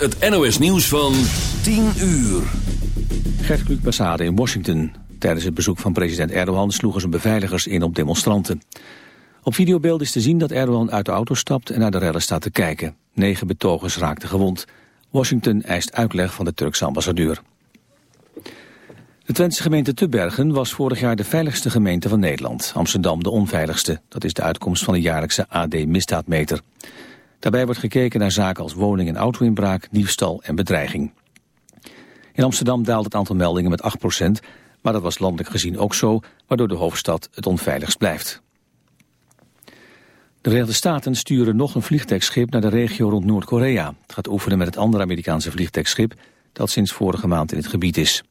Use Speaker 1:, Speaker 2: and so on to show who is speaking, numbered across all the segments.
Speaker 1: het NOS nieuws van 10 uur.
Speaker 2: Gert Kluk Bassade in Washington. Tijdens het bezoek van president Erdogan sloegen zijn beveiligers in op demonstranten. Op videobeeld is te zien dat Erdogan uit de auto stapt en naar de rellen staat te kijken. Negen betogers raakten gewond. Washington eist uitleg van de Turkse ambassadeur. De Twentse gemeente Tubbergen was vorig jaar de veiligste gemeente van Nederland. Amsterdam de onveiligste. Dat is de uitkomst van de jaarlijkse AD-misdaadmeter. Daarbij wordt gekeken naar zaken als woning- en auto-inbraak, diefstal en bedreiging. In Amsterdam daalt het aantal meldingen met 8%, maar dat was landelijk gezien ook zo, waardoor de hoofdstad het onveiligst blijft. De Verenigde Staten sturen nog een vliegtuigschip naar de regio rond Noord-Korea. Het gaat oefenen met het andere Amerikaanse vliegtuigschip dat sinds vorige maand in het gebied is.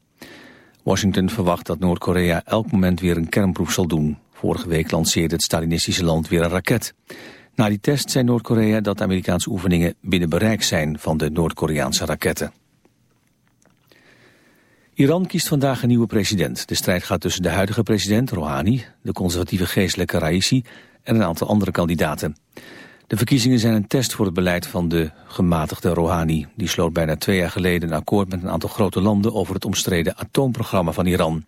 Speaker 2: Washington verwacht dat Noord-Korea elk moment weer een kernproef zal doen. Vorige week lanceerde het Stalinistische land weer een raket. Na die test zei Noord-Korea dat de Amerikaanse oefeningen binnen bereik zijn van de Noord-Koreaanse raketten. Iran kiest vandaag een nieuwe president. De strijd gaat tussen de huidige president, Rouhani, de conservatieve geestelijke Raisi en een aantal andere kandidaten. De verkiezingen zijn een test voor het beleid van de gematigde Rouhani. Die sloot bijna twee jaar geleden een akkoord met een aantal grote landen over het omstreden atoomprogramma van Iran.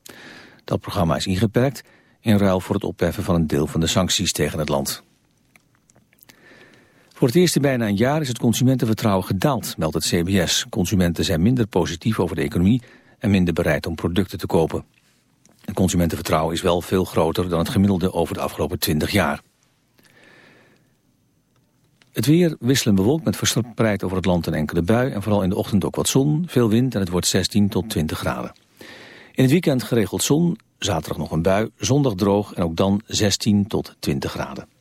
Speaker 2: Dat programma is ingeperkt in ruil voor het opheffen van een deel van de sancties tegen het land. Voor het eerst in bijna een jaar is het consumentenvertrouwen gedaald, meldt het CBS. Consumenten zijn minder positief over de economie en minder bereid om producten te kopen. Het consumentenvertrouwen is wel veel groter dan het gemiddelde over de afgelopen 20 jaar. Het weer wisselen bewolkt met verspreid over het land een enkele bui... en vooral in de ochtend ook wat zon, veel wind en het wordt 16 tot 20 graden. In het weekend geregeld zon, zaterdag nog een bui, zondag droog... en ook dan 16 tot 20 graden.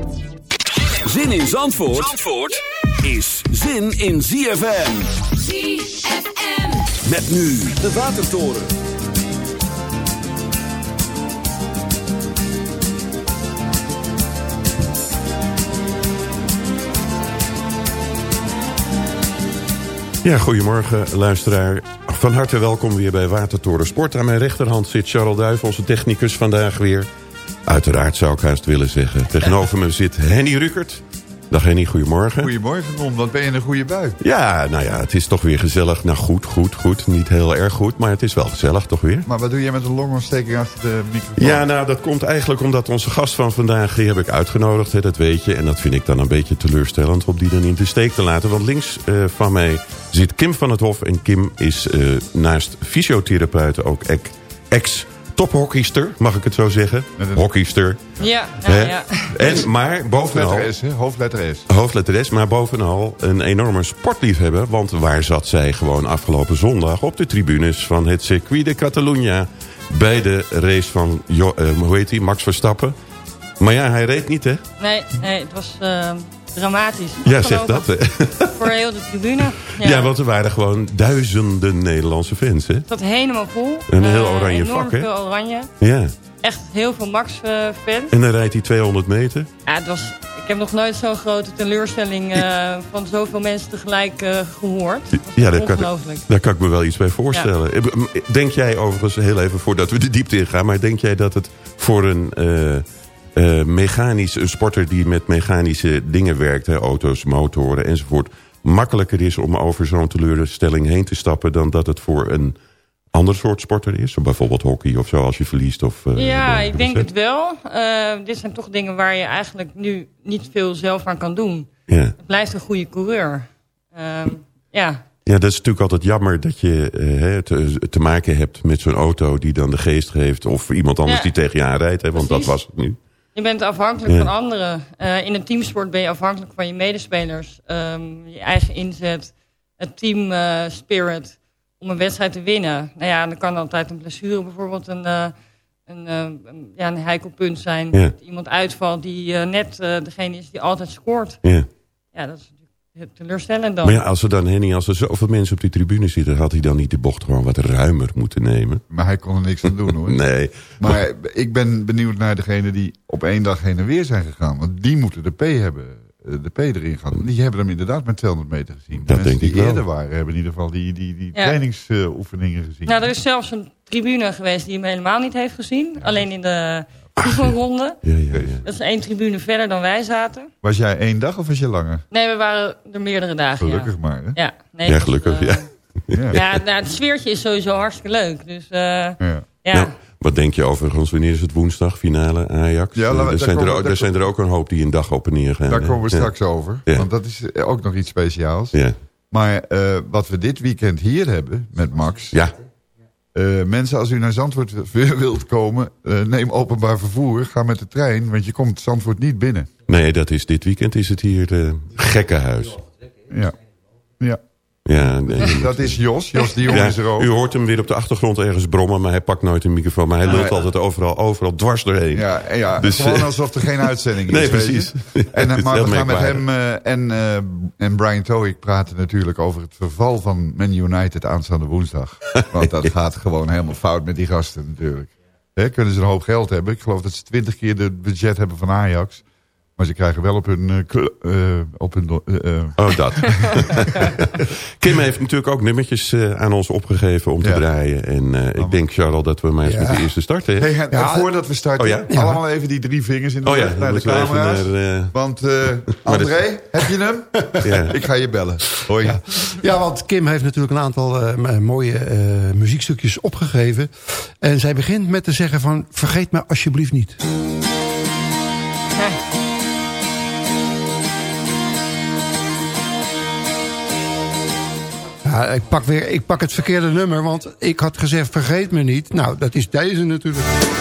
Speaker 1: Zin in Zandvoort, Zandvoort is zin in ZFM.
Speaker 3: ZFM.
Speaker 1: Met nu de Watertoren.
Speaker 4: Ja, goedemorgen luisteraar. Van harte welkom weer bij Watertoren Sport. Aan mijn rechterhand zit Charles Duif, onze technicus vandaag weer. Uiteraard zou ik haast willen zeggen. Tegenover me zit Henny Ruckert. Dag Henny, goedemorgen.
Speaker 5: Goedemorgen. Wat ben je in een goede bui?
Speaker 4: Ja, nou ja, het is toch weer gezellig. Nou goed, goed, goed. Niet heel erg goed, maar het is wel gezellig toch weer.
Speaker 5: Maar wat doe jij met een longontsteking achter de microfoon?
Speaker 4: Ja, nou dat komt eigenlijk omdat onze gast van vandaag... die heb ik uitgenodigd, hè, dat weet je. En dat vind ik dan een beetje teleurstellend om die dan in de steek te laten. Want links uh, van mij zit Kim van het Hof. En Kim is uh, naast fysiotherapeut ook ex tophockeyster, mag ik het zo zeggen? Hockeyster.
Speaker 6: Ja, ja, ja.
Speaker 4: En, maar bovenal...
Speaker 5: Hoofdletter S, hè? Hoofdletter S.
Speaker 4: Hoofdletter S, maar bovenal een enorme sportliefhebber. Want waar zat zij gewoon afgelopen zondag op de tribunes van het Circuit de Catalunya... bij de race van, jo, uh, hoe heet hij, Max Verstappen. Maar ja, hij reed niet, hè?
Speaker 6: Nee, nee het was uh,
Speaker 3: dramatisch.
Speaker 4: Ja, zeg dat.
Speaker 3: Voor heel de tribune.
Speaker 4: Ja. want er waren gewoon duizenden Nederlandse fans, hè?
Speaker 3: Zat helemaal vol.
Speaker 4: Een heel
Speaker 3: Eh,
Speaker 4: oranje vak, hè?
Speaker 3: veel oranje.
Speaker 4: Ja.
Speaker 3: Echt heel veel Max-fans.
Speaker 4: En dan rijdt hij 200 meter.
Speaker 3: Ja, het was, ik heb nog nooit zo'n grote teleurstelling eh, van zoveel mensen tegelijk eh, gehoord.
Speaker 4: Ja, daar kan, daar kan ik me wel iets bij voorstellen. Eh, Denk jij overigens, heel even voordat we de diepte ingaan... maar denk jij dat het voor een eh, mechanisch een sporter die met mechanische dingen werkt... Hè, auto's, motoren enzovoort... makkelijker is om over zo'n teleurstelling heen te stappen... dan dat het voor een ander soort sporter is? Bijvoorbeeld hockey of zo, als je verliest? Of, eh,
Speaker 3: Ja, ik denk het wel. Eh, dit zijn toch dingen waar je eigenlijk nu niet veel zelf aan kan doen.
Speaker 4: Ja.
Speaker 3: Het blijft een goede coureur. Ehm, ja,
Speaker 4: Ja, dat is natuurlijk altijd jammer dat je te, te maken hebt met zo'n auto die dan de geest geeft. Of iemand anders
Speaker 3: Ja.
Speaker 4: die tegen je aanrijdt. Hè, want
Speaker 3: Precies.
Speaker 4: dat was het nu.
Speaker 3: Je bent afhankelijk
Speaker 4: Ja.
Speaker 3: van anderen. Eh, in een teamsport ben je afhankelijk van je medespelers. Ehm, je eigen inzet, het team eh, spirit om een wedstrijd te winnen. Nou ja, dan kan altijd een blessure bijvoorbeeld een, eh, een, een, ja, een heikel punt zijn.
Speaker 4: Ja.
Speaker 3: Dat iemand uitvalt die net degene is die altijd scoort.
Speaker 4: Ja.
Speaker 3: Ja, dat is teleurstellend dan.
Speaker 4: Maar ja, als er dan, Henny, als er zoveel mensen op die tribune zitten... had hij dan niet de bocht gewoon wat ruimer moeten nemen?
Speaker 5: Maar hij kon er niks aan doen hoor.
Speaker 4: Nee.
Speaker 5: Maar ik ben benieuwd naar degene die op één dag heen en weer zijn gegaan. Want die moeten de P hebben. eh, De P erin gaan. Die hebben hem inderdaad met 200 meter gezien. De
Speaker 4: Dat
Speaker 5: mensen
Speaker 4: denk ik
Speaker 5: die
Speaker 4: wel.
Speaker 5: eerder waren hebben in ieder geval die, die, die
Speaker 3: Ja.
Speaker 5: trainingsoefeningen gezien.
Speaker 3: Nou, er is zelfs een tribune geweest die hem helemaal niet heeft gezien. Alleen in de oefenronde.
Speaker 4: Ja, ja, ja.
Speaker 3: Dat is één tribune verder dan wij zaten.
Speaker 5: Was jij één dag of was je langer?
Speaker 3: Nee, we waren er meerdere dagen,
Speaker 5: Gelukkig
Speaker 3: ja.
Speaker 5: maar. Hè?
Speaker 3: Ja, nee,
Speaker 4: Ja, gelukkig,
Speaker 3: eh,
Speaker 4: ja.
Speaker 5: Ja.
Speaker 3: Ja, nou, het sfeertje is sowieso hartstikke leuk. Dus eh, ja,
Speaker 5: Ja.
Speaker 4: Nou, wat denk je overigens, wanneer is het woensdag, finale Ajax?
Speaker 5: Ja, we-
Speaker 4: er,
Speaker 5: daar
Speaker 4: zijn er,
Speaker 5: komen we-
Speaker 4: ook- er zijn er ook een hoop die een dag op en neer gaan.
Speaker 5: Daar
Speaker 4: hè?
Speaker 5: komen we
Speaker 4: Ja.
Speaker 5: straks over.
Speaker 4: Ja.
Speaker 5: Want dat is ook nog iets speciaals.
Speaker 4: Ja.
Speaker 5: Maar eh, wat we dit weekend hier hebben met Max.
Speaker 4: ja,
Speaker 5: eh, mensen, als u naar Zandvoort wilt komen, eh, neem openbaar vervoer. Ga met de trein, want je komt Zandvoort niet binnen.
Speaker 4: nee, dat is dit weekend is het hier de gekkenhuis.
Speaker 5: Ja. Ja.
Speaker 4: Ja,
Speaker 5: Dat is Jos. Jos de Jong
Speaker 4: Ja,
Speaker 5: is er ook.
Speaker 4: u hoort hem weer op de achtergrond ergens brommen, maar hij pakt nooit een microfoon. Maar hij lult
Speaker 5: Nee.
Speaker 4: altijd overal, overal dwars doorheen.
Speaker 5: Ja, ja
Speaker 4: Dus,
Speaker 5: gewoon
Speaker 4: eh,
Speaker 5: alsof er geen uitzending is.
Speaker 4: Nee, precies.
Speaker 5: En, maar we gaan met hem eh, en, eh, en Brian Toik praten natuurlijk over het verval van Man United aanstaande woensdag. Want dat gaat gewoon helemaal fout met die gasten natuurlijk. Hè, kunnen ze een hoop geld hebben. Ik geloof dat ze twintig keer het budget hebben van Ajax. Maar ze krijgen wel op hun... eh, eh, op hun eh,
Speaker 4: Oh, dat. Kim heeft natuurlijk ook nummertjes eh, aan ons opgegeven om te
Speaker 5: Ja.
Speaker 4: draaien. En eh, ik denk, Charles, dat we maar eens
Speaker 7: Ja.
Speaker 4: met de eerste starten.
Speaker 5: Hey, en, voordat we starten,
Speaker 4: Oh, ja?
Speaker 5: allemaal even die drie vingers in de
Speaker 4: Oh
Speaker 5: lucht naar de camera's.
Speaker 4: naar,
Speaker 5: Want eh, André, heb je hem?
Speaker 4: Ja.
Speaker 5: Ik ga je bellen. Hoi.
Speaker 7: Ja, want Kim heeft natuurlijk een aantal eh, mooie eh, muziekstukjes opgegeven. En zij begint met te zeggen van... vergeet me alsjeblieft niet. Ja, ik pak, weer, ik pak het verkeerde nummer, want ik had gezegd vergeet me niet. Nou, dat is deze natuurlijk.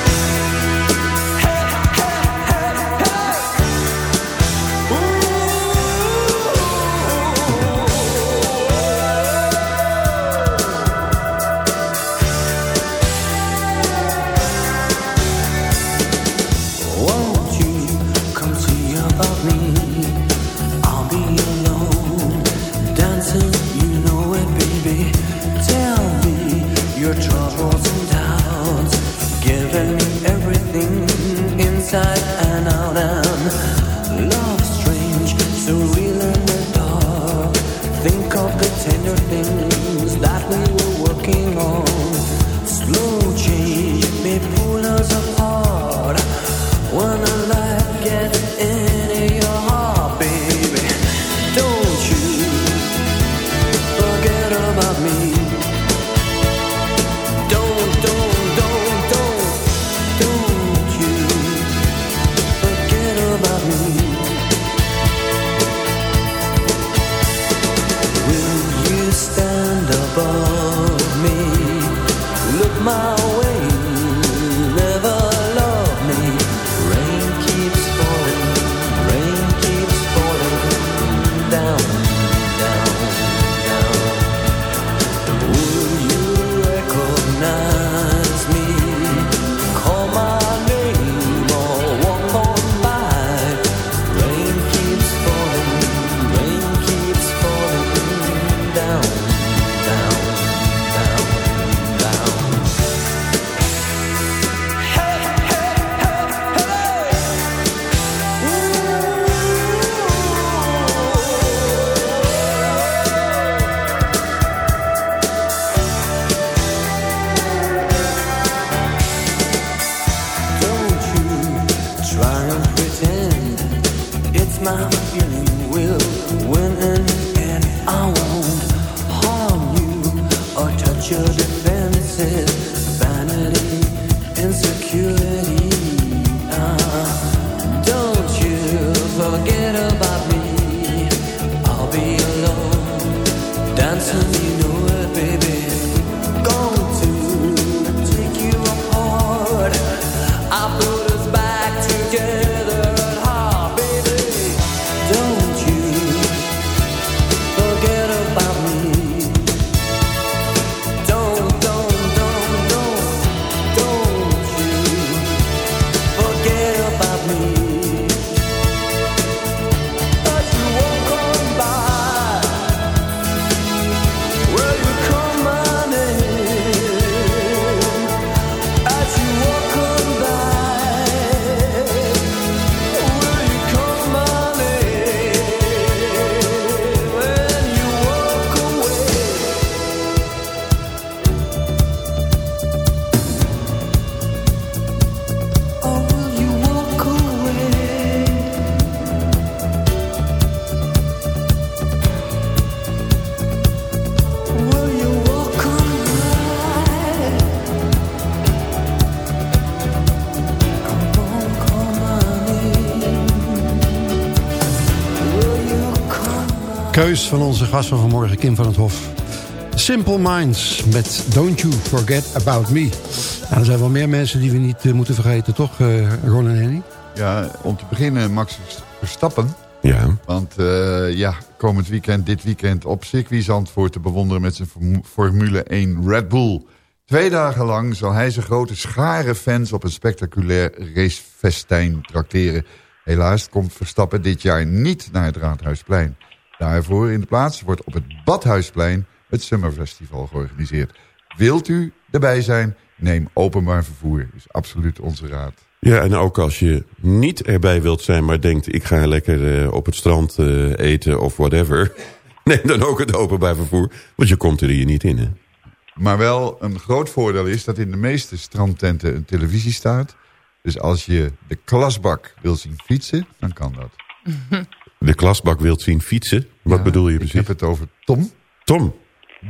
Speaker 6: Keus van onze gast van vanmorgen, Kim van het Hof. Simple Minds met Don't You Forget About Me. Nou, er zijn wel meer mensen die we niet eh, moeten vergeten, toch, eh, Ron en Henny?
Speaker 5: Ja, om te beginnen Max Verstappen.
Speaker 4: Ja.
Speaker 5: Want eh, ja, komend weekend, dit weekend op circuit Zandvoort te bewonderen met zijn Formu- Formule 1 Red Bull. Twee dagen lang zal hij zijn grote schare fans op een spectaculair racefestijn trakteren. Helaas komt Verstappen dit jaar niet naar het Raadhuisplein. Daarvoor in de plaats wordt op het Badhuisplein het Summer Festival georganiseerd. Wilt u erbij zijn? Neem openbaar vervoer. Is absoluut onze raad.
Speaker 4: Ja, en ook als je niet erbij wilt zijn, maar denkt... ik ga lekker eh, op het strand eh, eten of whatever... neem dan ook het openbaar vervoer, want je komt er hier niet in, hè?
Speaker 5: Maar wel een groot voordeel is dat in de meeste strandtenten een televisie staat. Dus als je de klasbak wil zien fietsen, dan kan dat.
Speaker 4: De klasbak wilt zien fietsen. Wat
Speaker 5: Ja,
Speaker 4: bedoel je
Speaker 5: Ik
Speaker 4: precies?
Speaker 5: heb het over Tom.
Speaker 4: Tom.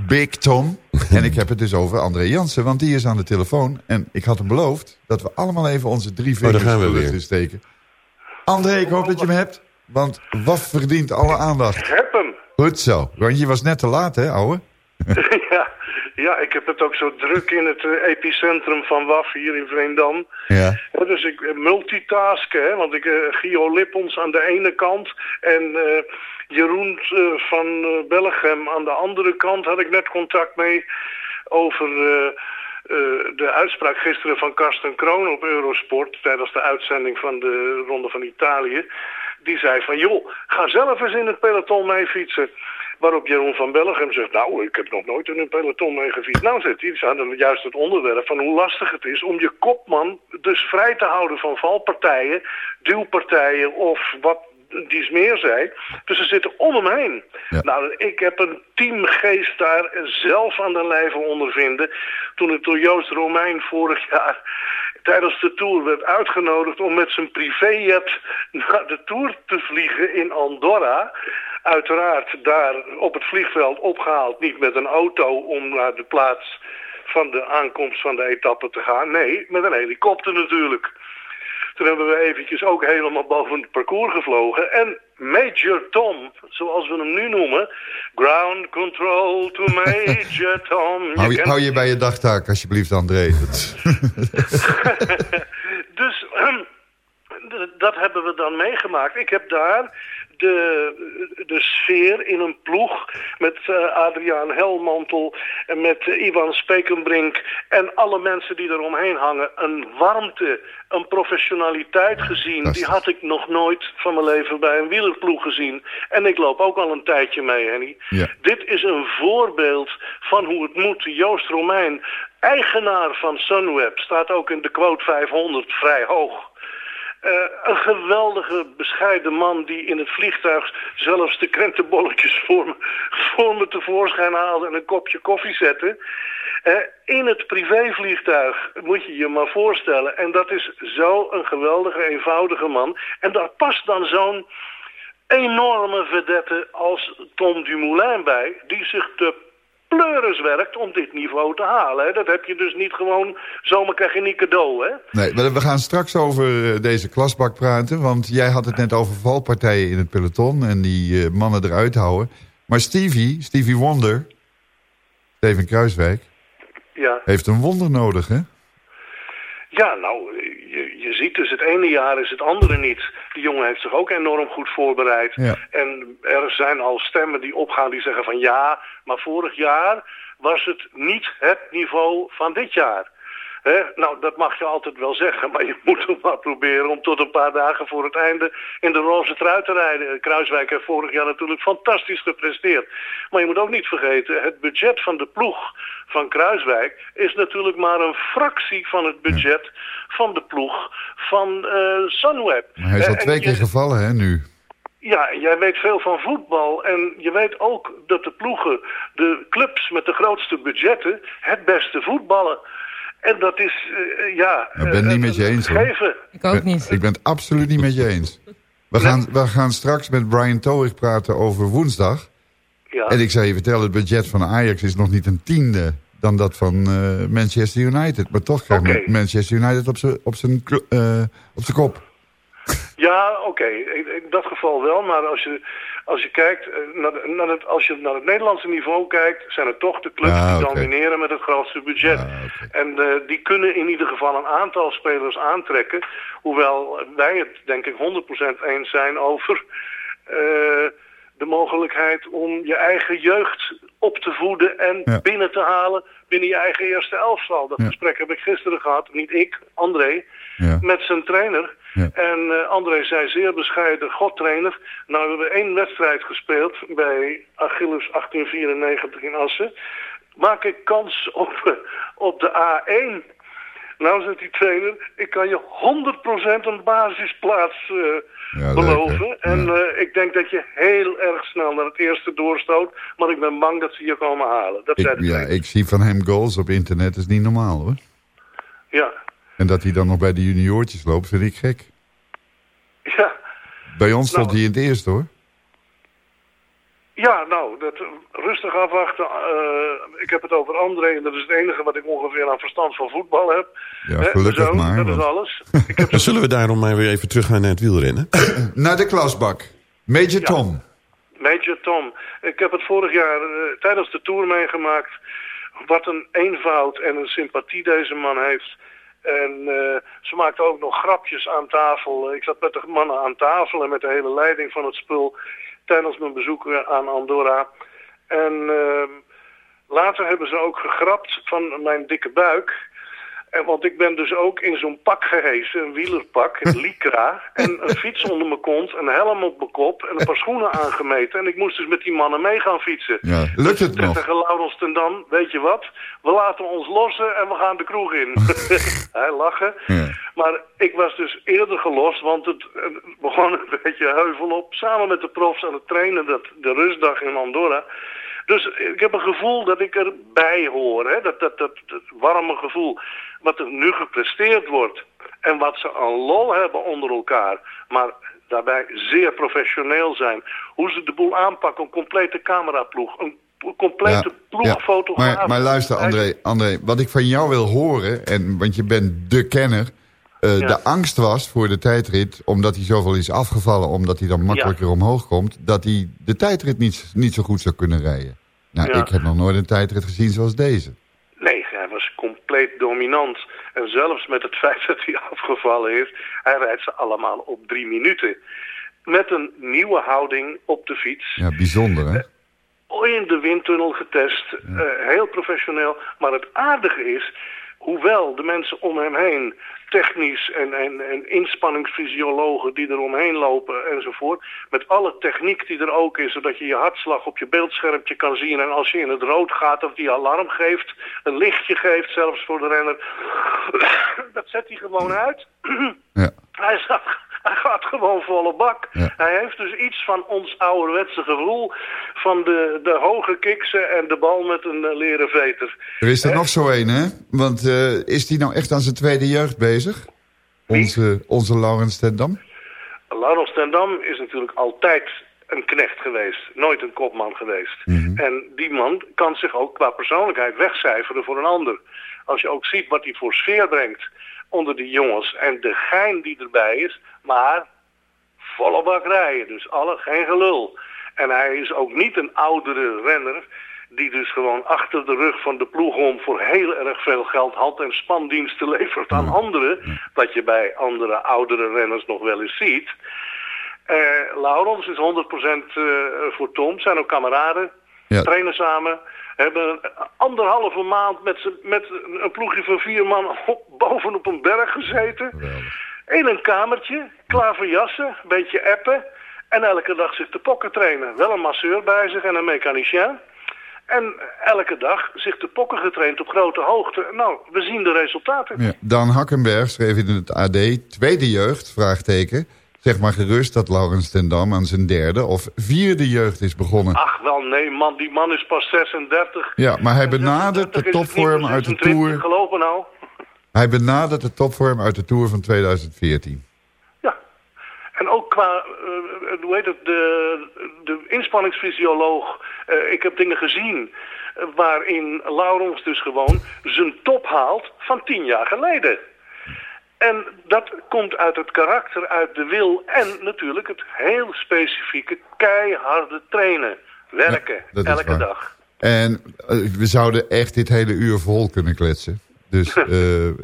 Speaker 5: Big Tom. en ik heb het dus over André Jansen, want die is aan de telefoon. En ik had hem beloofd dat we allemaal even onze drie
Speaker 4: Oh,
Speaker 5: vingers
Speaker 4: we
Speaker 5: in de steken. André, ik hoop dat je hem hebt. Want WAF verdient alle aandacht.
Speaker 8: heb hem.
Speaker 5: Goed zo. Want je was net te laat, hè, ouwe?
Speaker 8: ja, ja, ik heb het ook zo druk in het eh, epicentrum van WAF hier in Vreendam.
Speaker 5: Ja.
Speaker 8: Ja, dus ik eh, multitasken, hè, want ik eh Gio Lippons aan de ene kant en eh, Jeroen van Bellegem aan de andere kant had ik net contact mee over de uitspraak gisteren van Karsten Kroon op Eurosport tijdens de uitzending van de Ronde van Italië. Die zei van, joh, ga zelf eens in het peloton mee fietsen. Waarop Jeroen van Bellegem zegt, nou, ik heb nog nooit in een peloton mee gefietst. Nou, hij, ze hadden juist het onderwerp van hoe lastig het is om je kopman dus vrij te houden van valpartijen, duwpartijen of wat dies meer zei. Dus ze zitten om hem heen. Nou, ik heb een teamgeest daar zelf aan de lijve ondervinden. Toen ik door Joost Romein vorig jaar tijdens de Tour werd uitgenodigd om met zijn privéjet naar de Tour te vliegen in Andorra. Uiteraard daar op het vliegveld opgehaald, niet met een auto om naar de plaats van de aankomst van de etappe te gaan. Nee, met een helikopter natuurlijk. Toen hebben we eventjes ook helemaal boven het parcours gevlogen. En Major Tom, zoals we hem nu noemen... Ground control to Major Tom.
Speaker 5: Hou je, hou je bij je dagtaak, alsjeblieft, André.
Speaker 8: Dus dat hebben we dan meegemaakt. Ik heb daar de, de sfeer in een ploeg met eh, Adriaan Helmantel en met eh, Ivan Spekenbrink en alle mensen die eromheen hangen een warmte, een professionaliteit gezien. Die had ik nog nooit van mijn leven bij een wielerploeg gezien. En ik loop ook al een tijdje mee, Henny.
Speaker 5: Ja.
Speaker 8: Dit is een voorbeeld van hoe het moet. Joost Romein, eigenaar van Sunweb, staat ook in de quote 500 vrij hoog. Eh, een geweldige, bescheiden man die in het vliegtuig zelfs de krentenbolletjes voor me, voor me tevoorschijn haalde en een kopje koffie zette. Eh, in het privévliegtuig moet je je maar voorstellen. En dat is zo een geweldige, eenvoudige man. En daar past dan zo'n enorme vedette als Tom Dumoulin bij, die zich te pleuris werkt om dit niveau te halen. Hè. Dat heb je dus niet gewoon, zomaar krijg je niet cadeau, hè.
Speaker 5: Nee, maar we gaan straks over eh, deze klasbak praten. Want jij had het net over valpartijen in het peloton en die eh, mannen eruit houden. Maar Stevie, Stevie Wonder, Steven Kruiswijk,
Speaker 8: Ja.
Speaker 5: heeft een wonder nodig, hè?
Speaker 8: Ja, nou, je ziet dus het ene jaar is het andere niet. Die jongen heeft zich ook enorm goed voorbereid.
Speaker 5: Ja.
Speaker 8: En er zijn al stemmen die opgaan die zeggen van ja, maar vorig jaar was het niet het niveau van dit jaar. Nou, dat mag je altijd wel zeggen, maar je moet toch maar proberen om tot een paar dagen voor het einde in de roze trui te rijden. Kruiswijk heeft vorig jaar natuurlijk fantastisch gepresteerd. Maar je moet ook niet vergeten, het budget van de ploeg van Kruiswijk is natuurlijk maar een fractie van het budget van de ploeg van eh, Sunweb.
Speaker 5: Maar hij is al
Speaker 8: en
Speaker 5: twee
Speaker 8: je-
Speaker 5: keer gevallen, hè, nu.
Speaker 8: ja, jij weet veel van voetbal en je weet ook dat de ploegen, de clubs met de grootste budgetten, het beste voetballen. En dat is, eh, ja...
Speaker 5: Ik ben het niet met je eens, hoor.
Speaker 8: Geven.
Speaker 3: Ik ook niet.
Speaker 5: Ik ben het absoluut niet met je eens. We gaan, we gaan straks met Brian Toerig praten over woensdag.
Speaker 8: Ja.
Speaker 5: En ik zou je vertellen, het budget van Ajax is nog niet een tiende dan dat van eh, Manchester United. Maar toch krijgt. Manchester United op zijn op zijn eh, op zijn kop.
Speaker 8: Ja, oké. In, in dat geval wel. Maar als je, als je kijkt, eh, naar, naar het, als je naar het Nederlandse niveau kijkt, zijn het toch de clubs
Speaker 5: Ja,
Speaker 8: die domineren met het grootste budget. En eh, die kunnen in ieder geval een aantal spelers aantrekken. Hoewel wij het denk ik 100% eens zijn over eh, de mogelijkheid om je eigen jeugd op te voeden en
Speaker 5: Ja.
Speaker 8: binnen te halen binnen je eigen eerste elftal. Dat
Speaker 5: Ja.
Speaker 8: gesprek heb ik gisteren gehad, niet ik, André,
Speaker 5: Ja.
Speaker 8: met zijn trainer.
Speaker 5: Ja.
Speaker 8: En eh, André zei zeer bescheiden, godtrainer. Nou hebben we één wedstrijd gespeeld bij Achilles 1894 in Assen. Maak ik kans op, op de A1. Nou zegt die trainer, ik kan je 100% een basisplaats eh,
Speaker 5: Ja,
Speaker 8: beloven. en
Speaker 5: Ja.
Speaker 8: eh, ik denk dat je heel erg snel naar het eerste doorstoot. Maar ik ben bang dat ze je komen halen. Dat zei de
Speaker 5: ja, ik zie van hem goals op internet, dat is niet normaal hoor.
Speaker 8: Ja.
Speaker 5: En dat hij dan nog bij de juniortjes loopt, vind ik gek.
Speaker 8: Ja.
Speaker 5: Bij ons stond
Speaker 8: Nou.
Speaker 5: hij in het eerste hoor.
Speaker 8: Ja, nou, dat, rustig afwachten. Eh, ik heb het over André en dat is het enige wat ik ongeveer aan verstand van voetbal heb.
Speaker 5: Ja,
Speaker 8: Hè,
Speaker 5: gelukkig
Speaker 8: zoon,
Speaker 5: maar,
Speaker 8: Dat is alles.
Speaker 4: Dan zullen we daarom maar weer even teruggaan naar het wielrennen.
Speaker 5: Naar de klasbak. Major Tom.
Speaker 8: Major Tom. Ik heb het vorig jaar eh, tijdens de Tour meegemaakt. Wat een eenvoud en een sympathie deze man heeft. En eh, ze maakte ook nog grapjes aan tafel. Ik zat met de mannen aan tafel en met de hele leiding van het spul... tijdens mijn bezoek aan Andorra. En ehm, later hebben ze ook gegrapt van mijn dikke buik... En want ik ben dus ook in zo'n pak gehesen, een wielerpak, een lycra, en een fiets onder mijn kont, een helm op mijn kop en een paar schoenen aangemeten. En ik moest dus met die mannen mee gaan fietsen.
Speaker 5: Ja, lukt het
Speaker 8: Dus
Speaker 5: nog?
Speaker 8: Tegen Laurens ten Dam, weet je wat, we laten ons lossen en we gaan de kroeg in. Hij lachen.
Speaker 5: Ja.
Speaker 8: Maar ik was dus eerder gelost, want het begon een beetje heuvel op. Samen met de profs aan het trainen, dat, de rustdag in Andorra. Dus ik heb een gevoel dat ik erbij hoor. Hè? Dat, dat, dat, dat warme gevoel. Wat er nu gepresteerd wordt. En wat ze aan lol hebben onder elkaar. Maar daarbij zeer professioneel zijn. Hoe ze de boel aanpakken. Een complete cameraploeg. Een complete ploeg fotografen.
Speaker 5: Maar, maar luister André, André, wat ik van jou wil horen, en, want je bent de kenner... eh,
Speaker 8: Ja.
Speaker 5: De angst was voor de tijdrit, omdat hij zoveel is afgevallen... omdat hij dan makkelijker omhoog komt... dat hij de tijdrit niet, niet zo goed zou kunnen rijden. Nou,
Speaker 8: Ja.
Speaker 5: ik heb nog nooit een tijdrit gezien zoals deze.
Speaker 8: Compleet dominant. En zelfs met het feit dat hij afgevallen is, hij rijdt ze allemaal op drie minuten. Met een nieuwe houding op de fiets.
Speaker 5: Ja, bijzonder hè?
Speaker 8: In de windtunnel getest. eh, heel professioneel. Maar het aardige is, hoewel de mensen om hem heen technisch en, en, en inspanningsfysiologen die er omheen lopen enzovoort. Met alle techniek die er ook is, zodat je je hartslag op je beeldschermpje kan zien. En als je in het rood gaat of die alarm geeft, een lichtje geeft zelfs voor de renner. Dat zet hij gewoon uit.
Speaker 5: Ja.
Speaker 8: Hij, zat, hij gaat gewoon volle bak.
Speaker 5: Ja.
Speaker 8: Hij heeft dus iets van ons ouderwetse gevoel van de, de hoge kiksen en de bal met een eh, leren veter.
Speaker 5: Er is er nog zo een, hè? Want eh, is die nou echt aan zijn tweede jeugd bezig? Onze, onze Laurens ten Dam?
Speaker 8: Laurens ten Dam is natuurlijk altijd een knecht geweest. Nooit een kopman geweest. En die man kan zich ook qua persoonlijkheid wegcijferen voor een ander. Als je ook ziet wat hij voor sfeer brengt onder die jongens. En de gein die erbij is. Maar volle bak rijden. Dus alle, geen gelul. En hij is ook niet een oudere renner die dus gewoon achter de rug van de ploeg om voor heel erg veel geld hand- en spandiensten levert aan anderen. Wat je bij andere oudere renners nog wel eens ziet. Eh Laurens is 100% eh, voor Tom, zijn ook kameraden,
Speaker 5: Ja.
Speaker 8: trainen samen. Hebben anderhalve maand met, met een ploegje van vier man op, bovenop een berg gezeten. In een kamertje, klaar voor jassen, beetje appen. En elke dag zich te pokken trainen. Wel een masseur bij zich en een mechanicien. En elke dag zich te pokken getraind op grote hoogte. Nou, we zien de resultaten.
Speaker 5: Ja. Dan Hakkenberg schreef in het AD, tweede jeugd, vraagteken. Zeg maar gerust dat Laurens ten Dam aan zijn derde of vierde jeugd is begonnen.
Speaker 8: Ach, wel nee man, die man is pas 36.
Speaker 5: Ja, maar hij benadert de
Speaker 8: 36 is het
Speaker 5: topvorm uit de
Speaker 8: 26
Speaker 5: Tour.
Speaker 8: Gelopen nou.
Speaker 5: Hij benadert de topvorm uit de Tour van 2014.
Speaker 8: Ja. En ook qua, eh, hoe heet het, de, de inspanningsfysioloog. eh, ik heb dingen gezien eh, waarin Laurens dus gewoon zijn top haalt van tien jaar geleden. En dat komt uit het karakter, uit de wil en natuurlijk het heel specifieke keiharde trainen. Werken,
Speaker 5: is
Speaker 8: elke
Speaker 5: waar.
Speaker 8: dag.
Speaker 5: En eh, we zouden echt dit hele uur vol kunnen kletsen. Dus eh,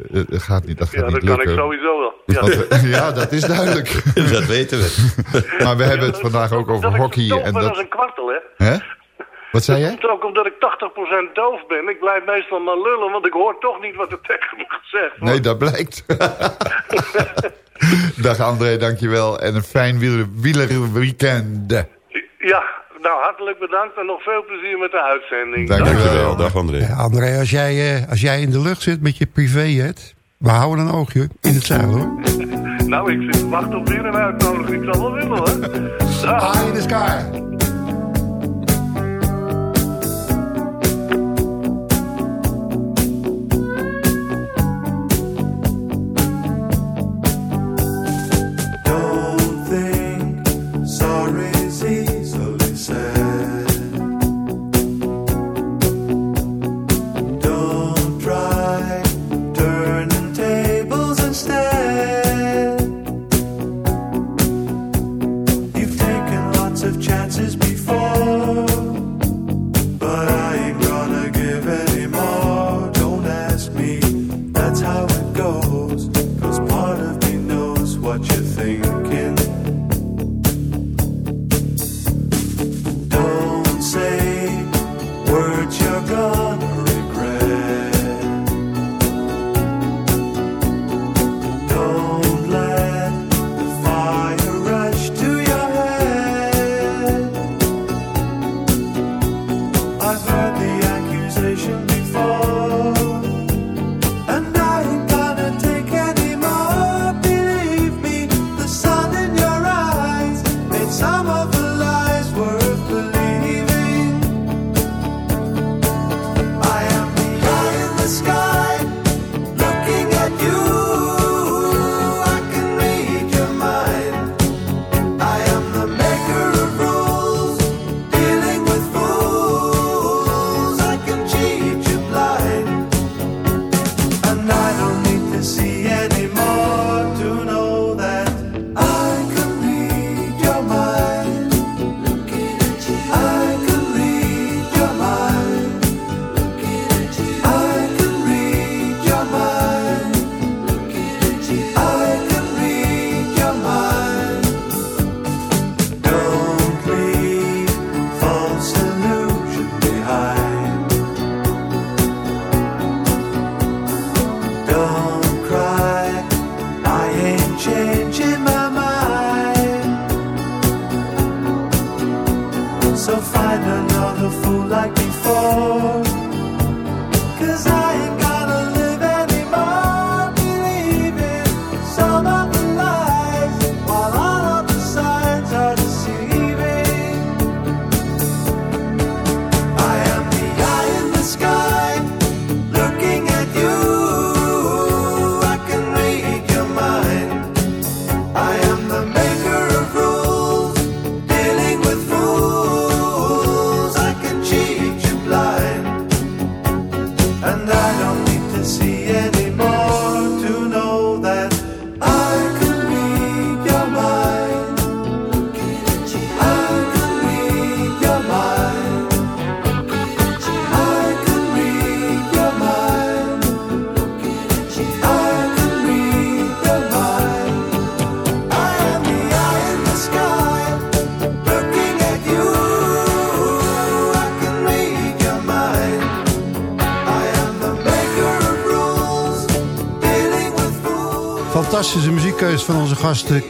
Speaker 5: dat gaat niet, dat gaat
Speaker 8: Ja,
Speaker 5: niet
Speaker 8: dat kan
Speaker 5: lukken.
Speaker 8: ik sowieso wel. Ja.
Speaker 5: We- ja, dat is duidelijk.
Speaker 4: Dat weten we.
Speaker 5: maar we hebben het vandaag ook over hockey. En dat,
Speaker 8: een kwartel, hè.
Speaker 5: hè? Wat zei jij?
Speaker 8: Dat komt ook omdat ik 80% doof ben. Ik blijf meestal maar lullen, want ik hoor toch niet wat de tegen me gezegd wordt.
Speaker 5: Nee, dat blijkt. Dag André, dankjewel. En een fijn wieler- wielerweekend.
Speaker 8: Ja, nou hartelijk bedankt en nog veel plezier met de uitzending.
Speaker 4: Dankjewel. Dag André.
Speaker 6: Ja, André, als jij, eh, als jij in de lucht zit met je privéjet... we houden een oogje in het zadel, hoor.
Speaker 8: Nou, ik zit te wachten op weer een uitnodiging. Ik zal wel willen, hoor. Dag.
Speaker 6: High in the sky. Muziekkeus van onze gast eh,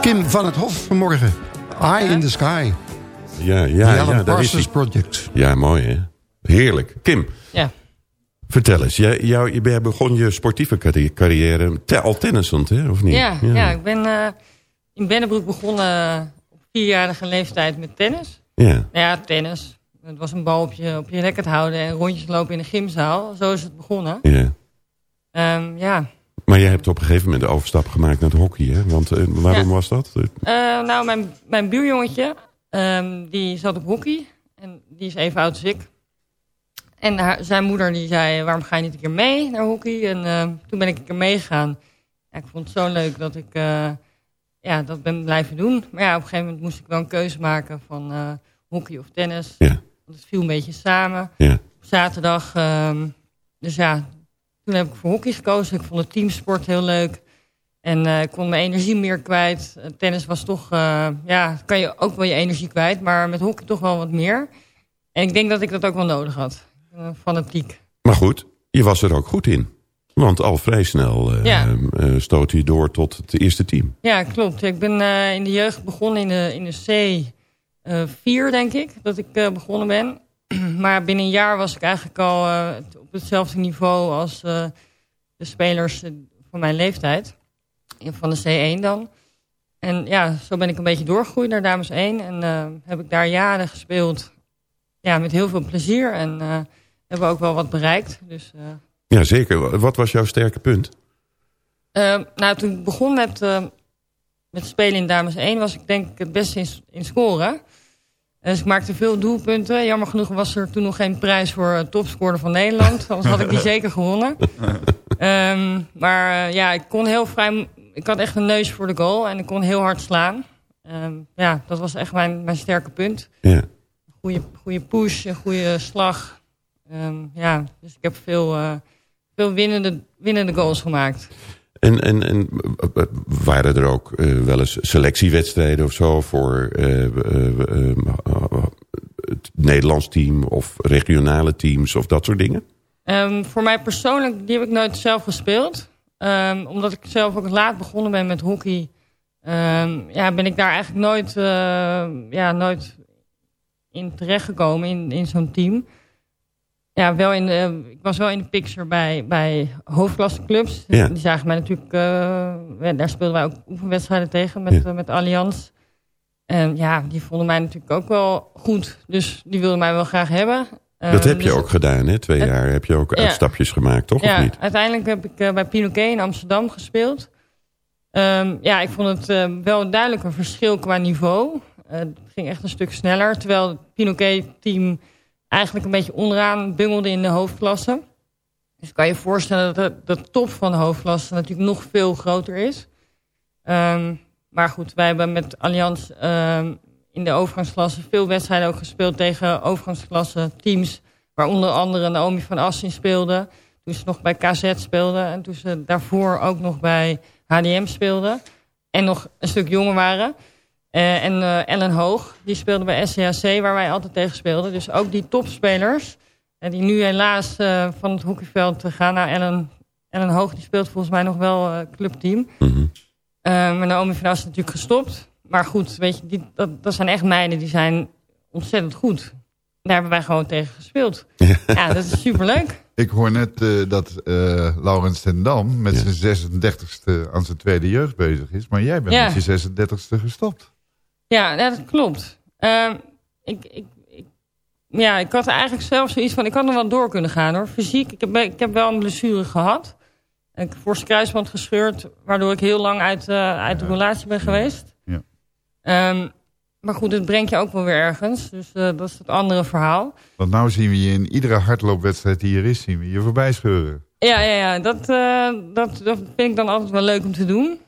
Speaker 6: Kim van het Hof vanmorgen. Eye in the Sky.
Speaker 4: Ja, ja,
Speaker 6: Alan
Speaker 4: ja, daar is.
Speaker 6: Project.
Speaker 4: Ja, mooi hè. Heerlijk. Kim,
Speaker 3: Ja.
Speaker 4: vertel eens. Jij, jou, je jij begon je sportieve carri- carrière te, al tennissend, hè? Of niet?
Speaker 3: Ja, ja. ik ben eh, in Bennebroek begonnen op vierjarige leeftijd met tennis.
Speaker 4: Ja.
Speaker 3: Nou ja, tennis. Het was een bal op je, op je racket houden en rondjes lopen in de gymzaal. Zo is het begonnen.
Speaker 4: ja.
Speaker 3: Ehm, ja.
Speaker 4: Maar jij hebt op een gegeven moment de overstap gemaakt naar het hockey, hè? Want eh, waarom
Speaker 3: Ja.
Speaker 4: was dat? Eh,
Speaker 3: Eh, nou, mijn, mijn buurjongetje, ehm, die zat op hockey. En die is even oud als ik. En haar- zijn moeder die zei, waarom ga je niet een keer mee naar hockey? En eh, toen ben ik een keer meegegaan. ja, ik vond het zo leuk dat ik ja, dat ben blijven doen. Maar ja, op een gegeven moment moest ik wel een keuze maken van hockey of tennis.
Speaker 4: Ja.
Speaker 3: Want het viel een beetje samen.
Speaker 4: Ja.
Speaker 3: Op zaterdag, ehm, dus ja, toen heb ik voor hockey gekozen. Ik vond het teamsport heel leuk. En eh, ik kon mijn energie meer kwijt. Eh, tennis was toch, eh, ja, kan je ook wel je energie kwijt. Maar met hockey toch wel wat meer. En ik denk dat ik dat ook wel nodig had. Uh, fanatiek.
Speaker 4: Maar goed, je was er ook goed in. Want al vrij snel
Speaker 3: Ja.
Speaker 4: stoot je door tot het eerste team.
Speaker 3: Ja, klopt. Ik ben in de jeugd begonnen in de, in de C4, denk ik. Dat ik begonnen ben. maar binnen een jaar was ik eigenlijk al eh, op hetzelfde niveau als eh, de spelers eh, van mijn leeftijd. Van de C1 dan. En ja, zo ben ik een beetje doorgegroeid naar dames 1. En heb ik daar jaren gespeeld. Ja, met heel veel plezier. En hebben ook wel wat bereikt. Dus...
Speaker 4: Ja, zeker. Wat was jouw sterke punt?
Speaker 3: Uh, nou, toen ik begon met, met spelen in Dames 1... was ik denk ik het beste in, in scoren. Dus ik maakte veel doelpunten. Jammer genoeg was er toen nog geen prijs voor uh, topscorer van Nederland. Anders had ik die zeker gewonnen. Um, maar ja, ik kon heel vrij... Ik had echt een neus voor de goal en ik kon heel hard slaan. Um, ja, dat was echt mijn, mijn sterke punt.
Speaker 4: Ja.
Speaker 3: Goeie, goede push, een goede slag. Um, ja, dus ik heb veel, uh, veel winnende, winnende goals gemaakt.
Speaker 4: En, en, en waren er ook uh, wel eens selectiewedstrijden of zo voor het Nederlands team of regionale teams of dat soort dingen?
Speaker 3: Um, voor mij persoonlijk, die heb ik nooit zelf gespeeld. Um, omdat ik zelf ook laat begonnen ben met hockey. Um, ja, ben ik daar eigenlijk nooit, ja, nooit in terechtgekomen in, in zo'n team. Ja, wel in de, ik was wel in de picture bij, bij hoofdklasseclubs.
Speaker 4: Ja.
Speaker 3: Die zagen mij natuurlijk... Uh, daar speelden wij ook oefenwedstrijden tegen met, ja. uh, met Allianz. En ja, die vonden mij natuurlijk ook wel goed. Dus die wilden mij wel graag hebben.
Speaker 4: Dat uh, heb je dus, ook gedaan, hè? Twee jaar heb je ook ja, uitstapjes gemaakt, toch?
Speaker 3: Ja,
Speaker 4: of niet?
Speaker 3: uiteindelijk heb ik bij Pinoquet in Amsterdam gespeeld. Um, ja, ik vond het wel duidelijk een verschil qua niveau. Het ging echt een stuk sneller. Terwijl het Pinoquet-team eigenlijk een beetje onderaan bungelde in de hoofdklasse. Dus kan je voorstellen dat de, top van de hoofdklasse natuurlijk nog veel groter is. Um, maar goed, wij hebben met Allianz um, in de overgangsklasse veel wedstrijden ook gespeeld tegen overgangsklasse teams. Waar onder andere Naomi van Assen speelde. Toen ze nog bij KZ speelde. En toen ze daarvoor ook nog bij HDM speelde. En nog een stuk jonger waren. Uh, en uh, Ellen Hoog, die speelde bij SCHC, waar wij altijd tegen speelden. Dus ook die topspelers, uh, die nu helaas uh, van het hockeyveld gaan naar Ellen, Ellen Hoog. Die speelt volgens mij nog wel clubteam.
Speaker 4: Mm
Speaker 3: -hmm. maar Naomi van As is natuurlijk gestopt. Maar goed, weet je, die, dat, dat zijn echt meiden die zijn ontzettend goed. Daar hebben wij gewoon tegen gespeeld. ja, dat is superleuk.
Speaker 5: Ik hoor net uh, dat uh, Laurens ten Dam met ja. zijn 36e aan zijn tweede jeugd bezig is. Maar jij bent ja. met je 36e gestopt.
Speaker 3: Ja, dat klopt. Uh, ik, ik, ik, ja, ik had eigenlijk zelf zoiets van... Ik had nog wel door kunnen gaan hoor. Fysiek, ik heb, ik heb wel een blessure gehad. Ik heb voor kruisband gescheurd... waardoor ik heel lang uit, uh, uit de relatie ben geweest.
Speaker 5: Ja.
Speaker 3: Um, maar goed, het brengt je ook wel weer ergens. Dus uh, dat is het andere verhaal.
Speaker 5: Want nou zien we je in iedere hardloopwedstrijd die er is... zien we je voorbij scheuren.
Speaker 3: Ja, ja, ja. Dat, uh, dat, dat vind ik dan altijd wel leuk om te doen.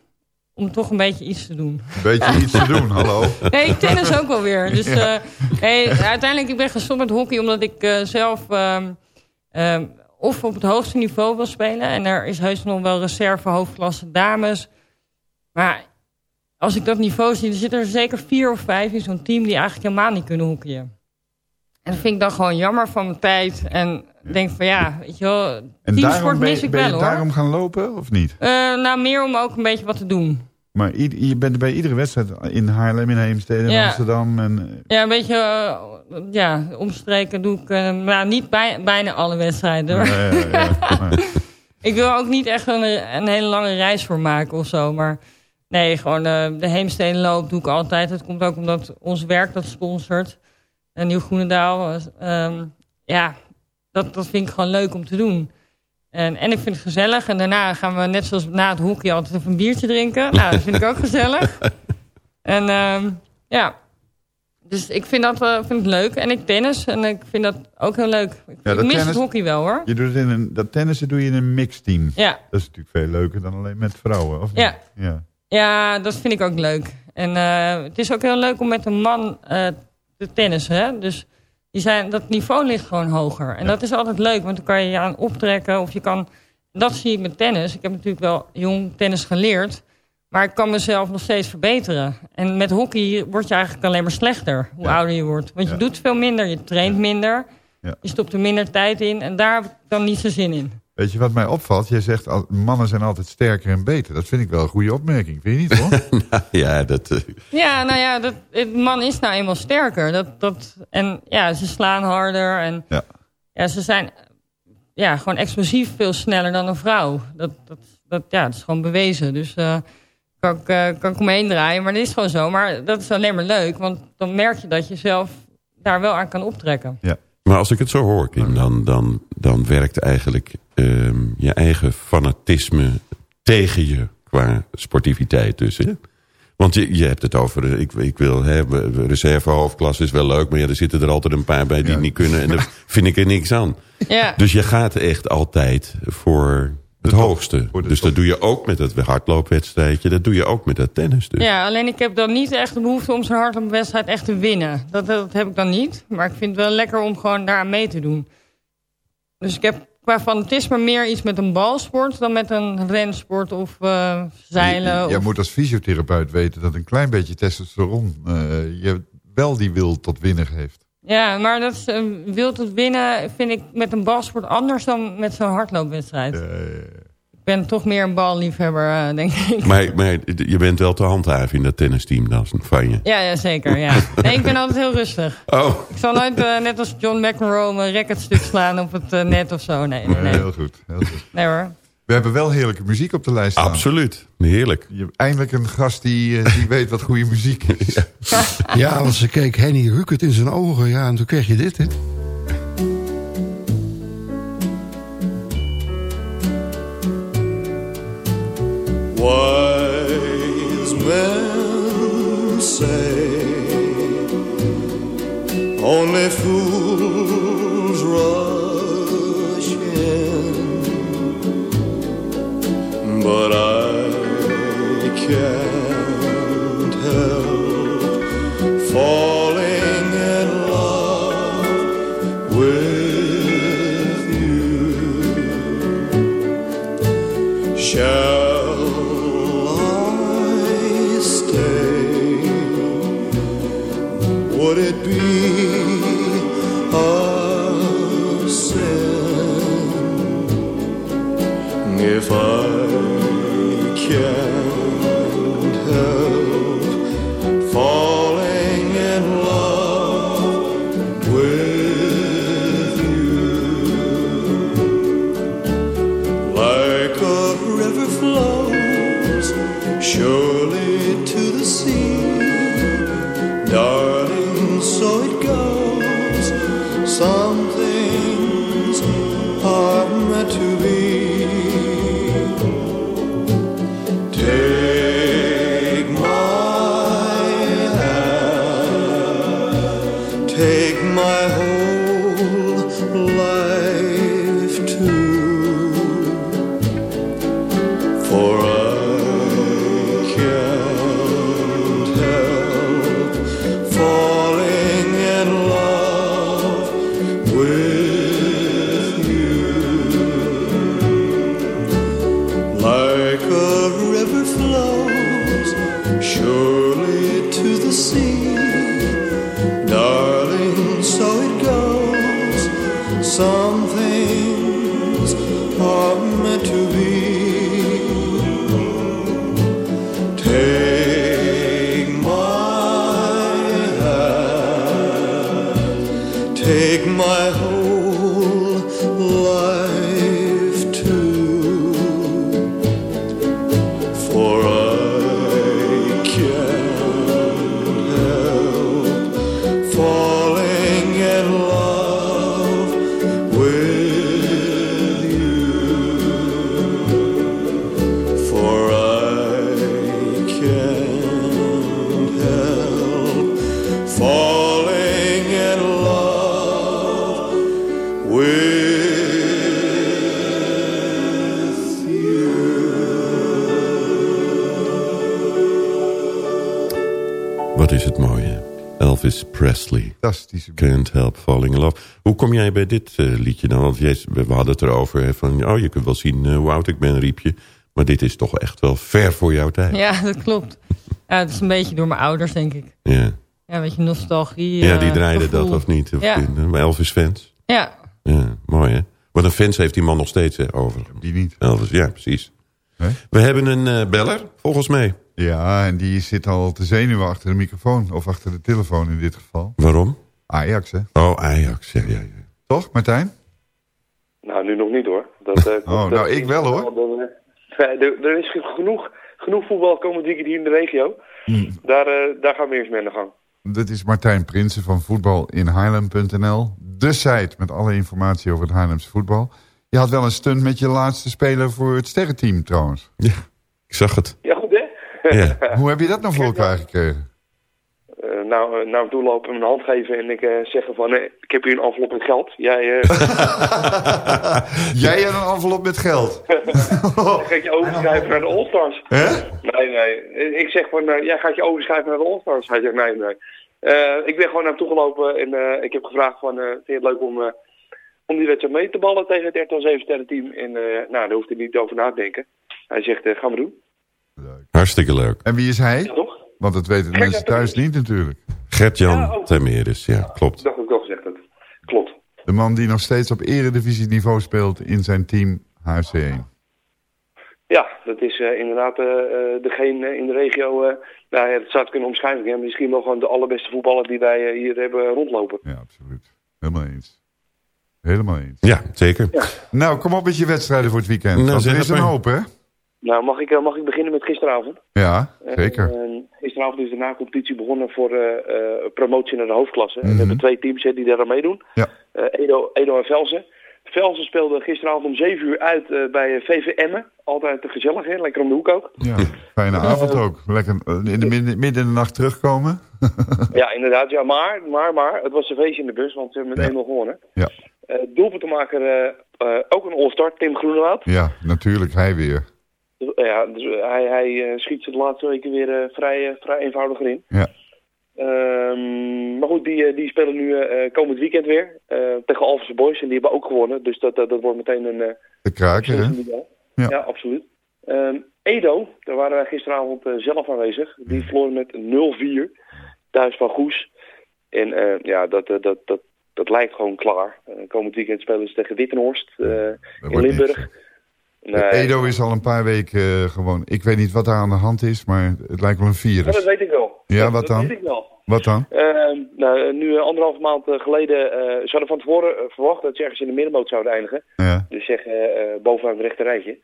Speaker 3: Om toch een beetje iets te doen.
Speaker 5: Een beetje iets te doen, hallo.
Speaker 3: Nee, ik tennis ook wel weer. Dus uh, hey, uiteindelijk ik ben gestopt met hockey... omdat ik uh, zelf uh, of op het hoogste niveau wil spelen... en er is heus nog wel reserve hoofdklasse dames. Maar als ik dat niveau zie... dan zitten er zeker vier of vijf in zo'n team... die eigenlijk helemaal niet kunnen hockeyen. En dat vind ik dan gewoon jammer van mijn tijd. En denk van ja, weet je wel...
Speaker 5: En daarom ben, je, ben je wel, daarom gaan lopen, of niet?
Speaker 3: Uh, nou, meer om ook een beetje wat te doen.
Speaker 5: Maar je bent bij iedere wedstrijd in Haarlem, in Heemstede, in
Speaker 3: ja.
Speaker 5: Amsterdam. En...
Speaker 3: Ja, een beetje uh, ja, omstreken doe ik uh, maar niet bij, bijna alle wedstrijden. Hoor.
Speaker 5: Ja, ja, ja,
Speaker 3: ik wil ook niet echt een, een, hele lange reis voor maken of zo. Maar nee, gewoon de Heemstedenloop doe ik altijd. Het komt ook omdat ons werk dat sponsort. En Nieuw Groenendaal. Um, ja, dat, dat vind ik gewoon leuk om te doen. En, en ik vind het gezellig. En daarna gaan we net zoals na het hockey altijd even een biertje drinken. Nou, dat vind ik ook gezellig. En um, ja, Dus ik vind dat eh, vind het leuk. En ik tennis en ik vind dat ook heel leuk. Ik,
Speaker 5: Ja,
Speaker 3: ik mis
Speaker 5: tennis-
Speaker 3: het hockey wel hoor.
Speaker 5: Je doet het in een, dat tennissen doe je in een mixteam.
Speaker 3: Ja.
Speaker 5: Dat is natuurlijk veel leuker dan alleen met vrouwen. Of niet?
Speaker 3: Ja.
Speaker 5: ja.
Speaker 3: Ja, dat vind ik ook leuk. En eh, het is ook heel leuk om met een man eh, te tennissen. Hè? Dus die zijn, dat niveau ligt gewoon hoger. En dat is altijd leuk, want dan kan je je aan optrekken. Of je kan, dat zie ik met tennis. Ik heb natuurlijk wel jong tennis geleerd. Maar ik kan mezelf nog steeds verbeteren. En met hockey word je eigenlijk alleen maar slechter. Hoe ouder je wordt. Want je
Speaker 5: Ja.
Speaker 3: doet veel minder, je traint minder. Je stopt er minder tijd in. En daar heb ik dan niet zo zin in.
Speaker 5: Weet je wat mij opvalt? Jij zegt al, mannen zijn altijd sterker en beter. Dat vind ik wel een goede opmerking. Vind je niet hoor?
Speaker 4: ja, dat... eh,
Speaker 3: Ja, nou ja, dat, het man is nou eenmaal sterker. Dat, dat, en ja, ze slaan harder. En
Speaker 5: Ja.
Speaker 3: ja, ze zijn ja, gewoon explosief veel sneller dan een vrouw. Dat, dat, dat, ja, dat is gewoon bewezen. Dus eh kan, ik, eh, kan ik omheen draaien. Maar dat is gewoon zo. Maar dat is alleen maar leuk. Want dan merk je dat je zelf daar wel aan kan optrekken.
Speaker 4: Maar als ik het zo hoor, Kim, dan, dan, dan werkt eigenlijk ehm, je eigen fanatisme tegen je qua sportiviteit dus. Hè? Want je, je hebt het over, eh, ik, ik wil, hè, reservehoofdklasse is wel leuk, maar ja, er zitten er altijd een paar bij die
Speaker 5: Ja.
Speaker 4: het niet kunnen en daar vind ik er niks aan.
Speaker 3: Ja,
Speaker 4: Dus je gaat echt altijd voor het hoogste. Dus
Speaker 5: top.
Speaker 4: dat doe je ook met dat hardloopwedstrijdje, dat doe je ook met dat tennis dus.
Speaker 3: ja, alleen ik heb dan niet echt de behoefte om zo'n hardloopwedstrijd echt te winnen. Dat, dat heb ik dan niet. Maar ik vind het wel lekker om gewoon daar aan mee te doen. Dus ik heb qua fanatisme meer iets met een balsport dan met een rensport of eh, zeilen.
Speaker 5: Jij
Speaker 3: of-
Speaker 5: moet als fysiotherapeut weten dat een klein beetje testosteron eh, je wel die wil tot winnen geeft.
Speaker 3: Ja, maar dat wilt het winnen vind ik met een balsport anders dan met zo'n hardloopwedstrijd.
Speaker 5: Eh,
Speaker 3: Ik ben toch meer een balliefhebber, eh, denk ik.
Speaker 4: Maar, maar je bent wel te handhaven in dat tennisteam dan van je.
Speaker 3: Ja, ja, zeker. Ja. Nee, ik ben altijd heel rustig.
Speaker 4: Oh,
Speaker 3: Ik zal nooit, net als John McEnroe, mijn racquetstuk slaan op het net of zo. Nee, nee, nee.
Speaker 5: Heel goed, heel goed.
Speaker 3: Nee hoor.
Speaker 5: We hebben wel heerlijke muziek op de lijst staan.
Speaker 4: absoluut. Heerlijk.
Speaker 5: Je hebt eindelijk een gast die, eh, die weet wat goede muziek is.
Speaker 6: Ja, want ze keek Henny Rukert in zijn ogen. Ja, en toen kreeg je dit, hè.
Speaker 9: Wise men say only fools Can't help falling in love.
Speaker 4: Hoe kom jij bij dit eh, liedje dan? Want jij, we hadden het erover hè, van... oh, je kunt wel zien eh, hoe oud ik ben, riep je. Maar dit is toch echt wel ver voor jouw tijd.
Speaker 3: Ja, dat klopt. Ja, het is een beetje door mijn ouders, denk ik.
Speaker 4: Ja,
Speaker 3: Ja, een beetje nostalgie.
Speaker 4: ja die
Speaker 3: eh,
Speaker 4: draaiden
Speaker 3: gevoel.
Speaker 4: dat of niet? Of
Speaker 3: Ja.
Speaker 4: die- Elvis fans.
Speaker 3: Ja,
Speaker 4: Ja, mooi hè? Wat een fans heeft die man nog steeds hè, over.
Speaker 5: Die niet.
Speaker 4: Elvis, ja, precies. We hebben een eh, beller, volgens mij.
Speaker 5: Ja, en die zit al te zenuwen achter de microfoon. Of achter de telefoon in dit geval.
Speaker 4: Waarom?
Speaker 5: Ajax, hè?
Speaker 4: Oh, Ajax. Ja, ja, ja.
Speaker 5: Toch, Martijn?
Speaker 10: Nou, nu nog niet hoor. Dat, eh,
Speaker 5: Oh,
Speaker 10: komt,
Speaker 5: nou,
Speaker 10: eh,
Speaker 5: ik wel, hoor.
Speaker 10: Eh, er, is genoeg, genoeg voetbal komend weekend hier in de regio. Daar, eh, daar gaan we eerst mee aan de gang.
Speaker 5: Dit is Martijn Prinsen van voetbalinhaarlem.nl. De site met alle informatie over het Haarlemse voetbal. Je had wel een stunt met je laatste speler voor het sterrenteam trouwens.
Speaker 4: Ja, ik zag het.
Speaker 10: Ja, goed hè?
Speaker 4: Ja.
Speaker 5: Hoe heb je dat nou voor elkaar gekregen?
Speaker 10: Nou, naar hem toe lopen, hem een hand geven en ik eh, zeggen van... eh, ik heb hier een envelop met geld. Jij eh
Speaker 5: Jij en een envelop met geld.
Speaker 10: ga je overschrijven naar de All-Stars.
Speaker 5: Hè?
Speaker 10: Nee, nee. Ik zeg van, jij gaat je overschrijven naar de All-Stars. Hij zegt nee, nee. Eh, ik ben gewoon naar hem toe gelopen en eh, ik heb gevraagd van... eh, vind je het leuk om, eh, om die wedstrijd mee te ballen tegen het RTL 7 sterren team? En eh, nou, daar hoeft hij niet over na te denken. Hij zegt, gaan we doen.
Speaker 4: Hartstikke leuk.
Speaker 5: En wie is hij?
Speaker 10: Ja, toch?
Speaker 5: Want dat weten de mensen thuis niet natuurlijk.
Speaker 4: Gert-Jan
Speaker 10: Ja, oh.
Speaker 4: Termeris, ja, klopt.
Speaker 10: Dat heb ik al gezegd. Dat. Klopt.
Speaker 5: De man die nog steeds op eredivisieniveau speelt in zijn team HC1.
Speaker 10: Ja, dat is eh, inderdaad eh, eh, degene in de regio... eh nou ja, dat zou het kunnen omschrijven. Ja, misschien wel gewoon de allerbeste voetballer die wij hier hebben rondlopen.
Speaker 5: Ja, absoluut. Helemaal eens. Helemaal eens.
Speaker 4: Ja, zeker.
Speaker 5: Nou, kom op met je wedstrijden voor het weekend.
Speaker 4: Nou,
Speaker 5: er is een hoop, hè?
Speaker 10: Nou, mag ik, eh, mag ik beginnen met gisteravond?
Speaker 5: Ja, zeker.
Speaker 10: Eh, gisteravond is de na-competitie begonnen voor eh, promotie naar de hoofdklasse. En
Speaker 5: Mhm.
Speaker 10: we hebben twee teams hè, die daar aan meedoen.
Speaker 5: Ja.
Speaker 10: Edo, Edo en Velsen. Velsen speelde gisteravond om 7 uur uit bij VV Emmen. Altijd te gezellig, hè? lekker om de hoek ook.
Speaker 5: Ja, fijne avond ook. Lekker in de midden, midden in de nacht terugkomen.
Speaker 10: Ja, inderdaad. Ja, maar, maar, maar, het was een feestje in de bus, want we hebben met 1-0 gewonnen.
Speaker 5: Ja.
Speaker 10: Doelpuntenmaker, eh eh, ook een all-star, Tim Groenewoud.
Speaker 5: Ja, natuurlijk, hij weer.
Speaker 10: Ja, dus eh, hij, hij eh, schiet ze de laatste weken weer eh, vrij, vrij eenvoudig in.
Speaker 5: Ja.
Speaker 10: Ehm, maar goed, die, die spelen nu eh, komend weekend weer tegen Alphense Boys. En die hebben ook gewonnen. Dus dat, dat, dat wordt meteen een... eh,
Speaker 5: De kraker, hè? Ja.
Speaker 10: Ja. absoluut. Ehm, Edo, daar waren wij gisteravond zelf aanwezig. Die verloren met 0-4 thuis van Goes. En ja, dat, dat, dat, dat lijkt gewoon klaar. Komend weekend spelen ze tegen Wittenhorst in Limburg. Nee,
Speaker 5: Edo is al een paar weken eh, gewoon... Ik weet niet wat daar aan de hand is, maar het lijkt wel een
Speaker 10: ja,
Speaker 5: virus.
Speaker 10: dat weet ik wel.
Speaker 5: Ja,
Speaker 10: Dat-
Speaker 5: wat
Speaker 10: dat
Speaker 5: dan?
Speaker 10: weet ik wel.
Speaker 5: Wat dan?
Speaker 10: Ehm, nou, nu eh, anderhalve maand eh, geleden, eh ze hadden van tevoren eh, verwacht dat ze ergens in de middenmoot zouden eindigen.
Speaker 5: Ja.
Speaker 10: Dus zeg eh, eh, bovenaan het rechte rijtje.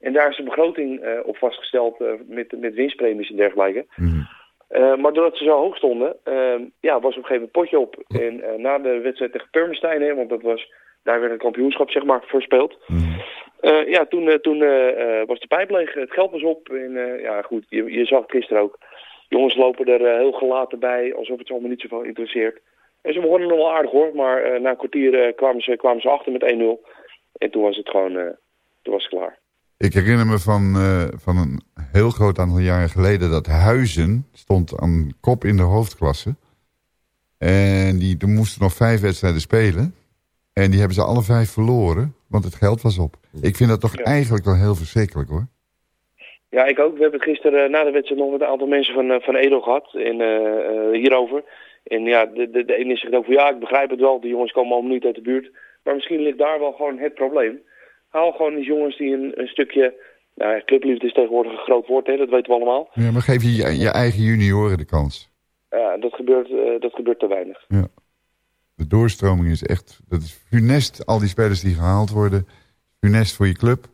Speaker 10: En daar is de begroting eh, op vastgesteld eh, met, met winstpremies en dergelijke.
Speaker 5: Mhm.
Speaker 10: Eh, maar doordat ze zo hoog stonden, eh, ja, was op een gegeven moment potje op. En eh, na de wedstrijd tegen Permenstein, hè, want dat was, daar werd een kampioenschap zeg maar voorspeld. Eh, ja, toen, eh, toen eh, was de pijp leeg, het geld was op. En ja, goed, je, je zag het gisteren ook. Jongens lopen er heel gelaten bij, alsof het ze allemaal niet zoveel interesseert. En ze begonnen nog wel aardig hoor, maar na een kwartier kwamen, ze, kwamen ze achter met 1-0. En toen was het gewoon, toen was klaar.
Speaker 5: Ik herinner me van, van een heel groot aantal jaren geleden... dat Huizen stond aan kop in de hoofdklasse. En die, er moesten nog vijf wedstrijden spelen. En die hebben ze alle vijf verloren, want het geld was op. Ik vind dat toch eigenlijk wel heel verschrikkelijk, hoor.
Speaker 10: Ja, ik ook. We hebben het gisteren eh, na de wedstrijd nog met een aantal mensen van, eh, van Edo gehad. En, eh, hierover. En ja, de, de, de ene zegt ook van ja, ik begrijp het wel. Die jongens komen allemaal niet uit de buurt. Maar misschien ligt daar wel gewoon het probleem. Haal gewoon die jongens die een, een stukje... Nou, clubliefde is tegenwoordig een groot woord, hè, dat weten we allemaal.
Speaker 5: Ja, maar geef je, je je eigen junioren de kans.
Speaker 10: Ja, dat gebeurt, dat gebeurt te weinig.
Speaker 5: Ja. De doorstroming is echt... Dat is funest, al die spelers die gehaald worden. Funest voor je club.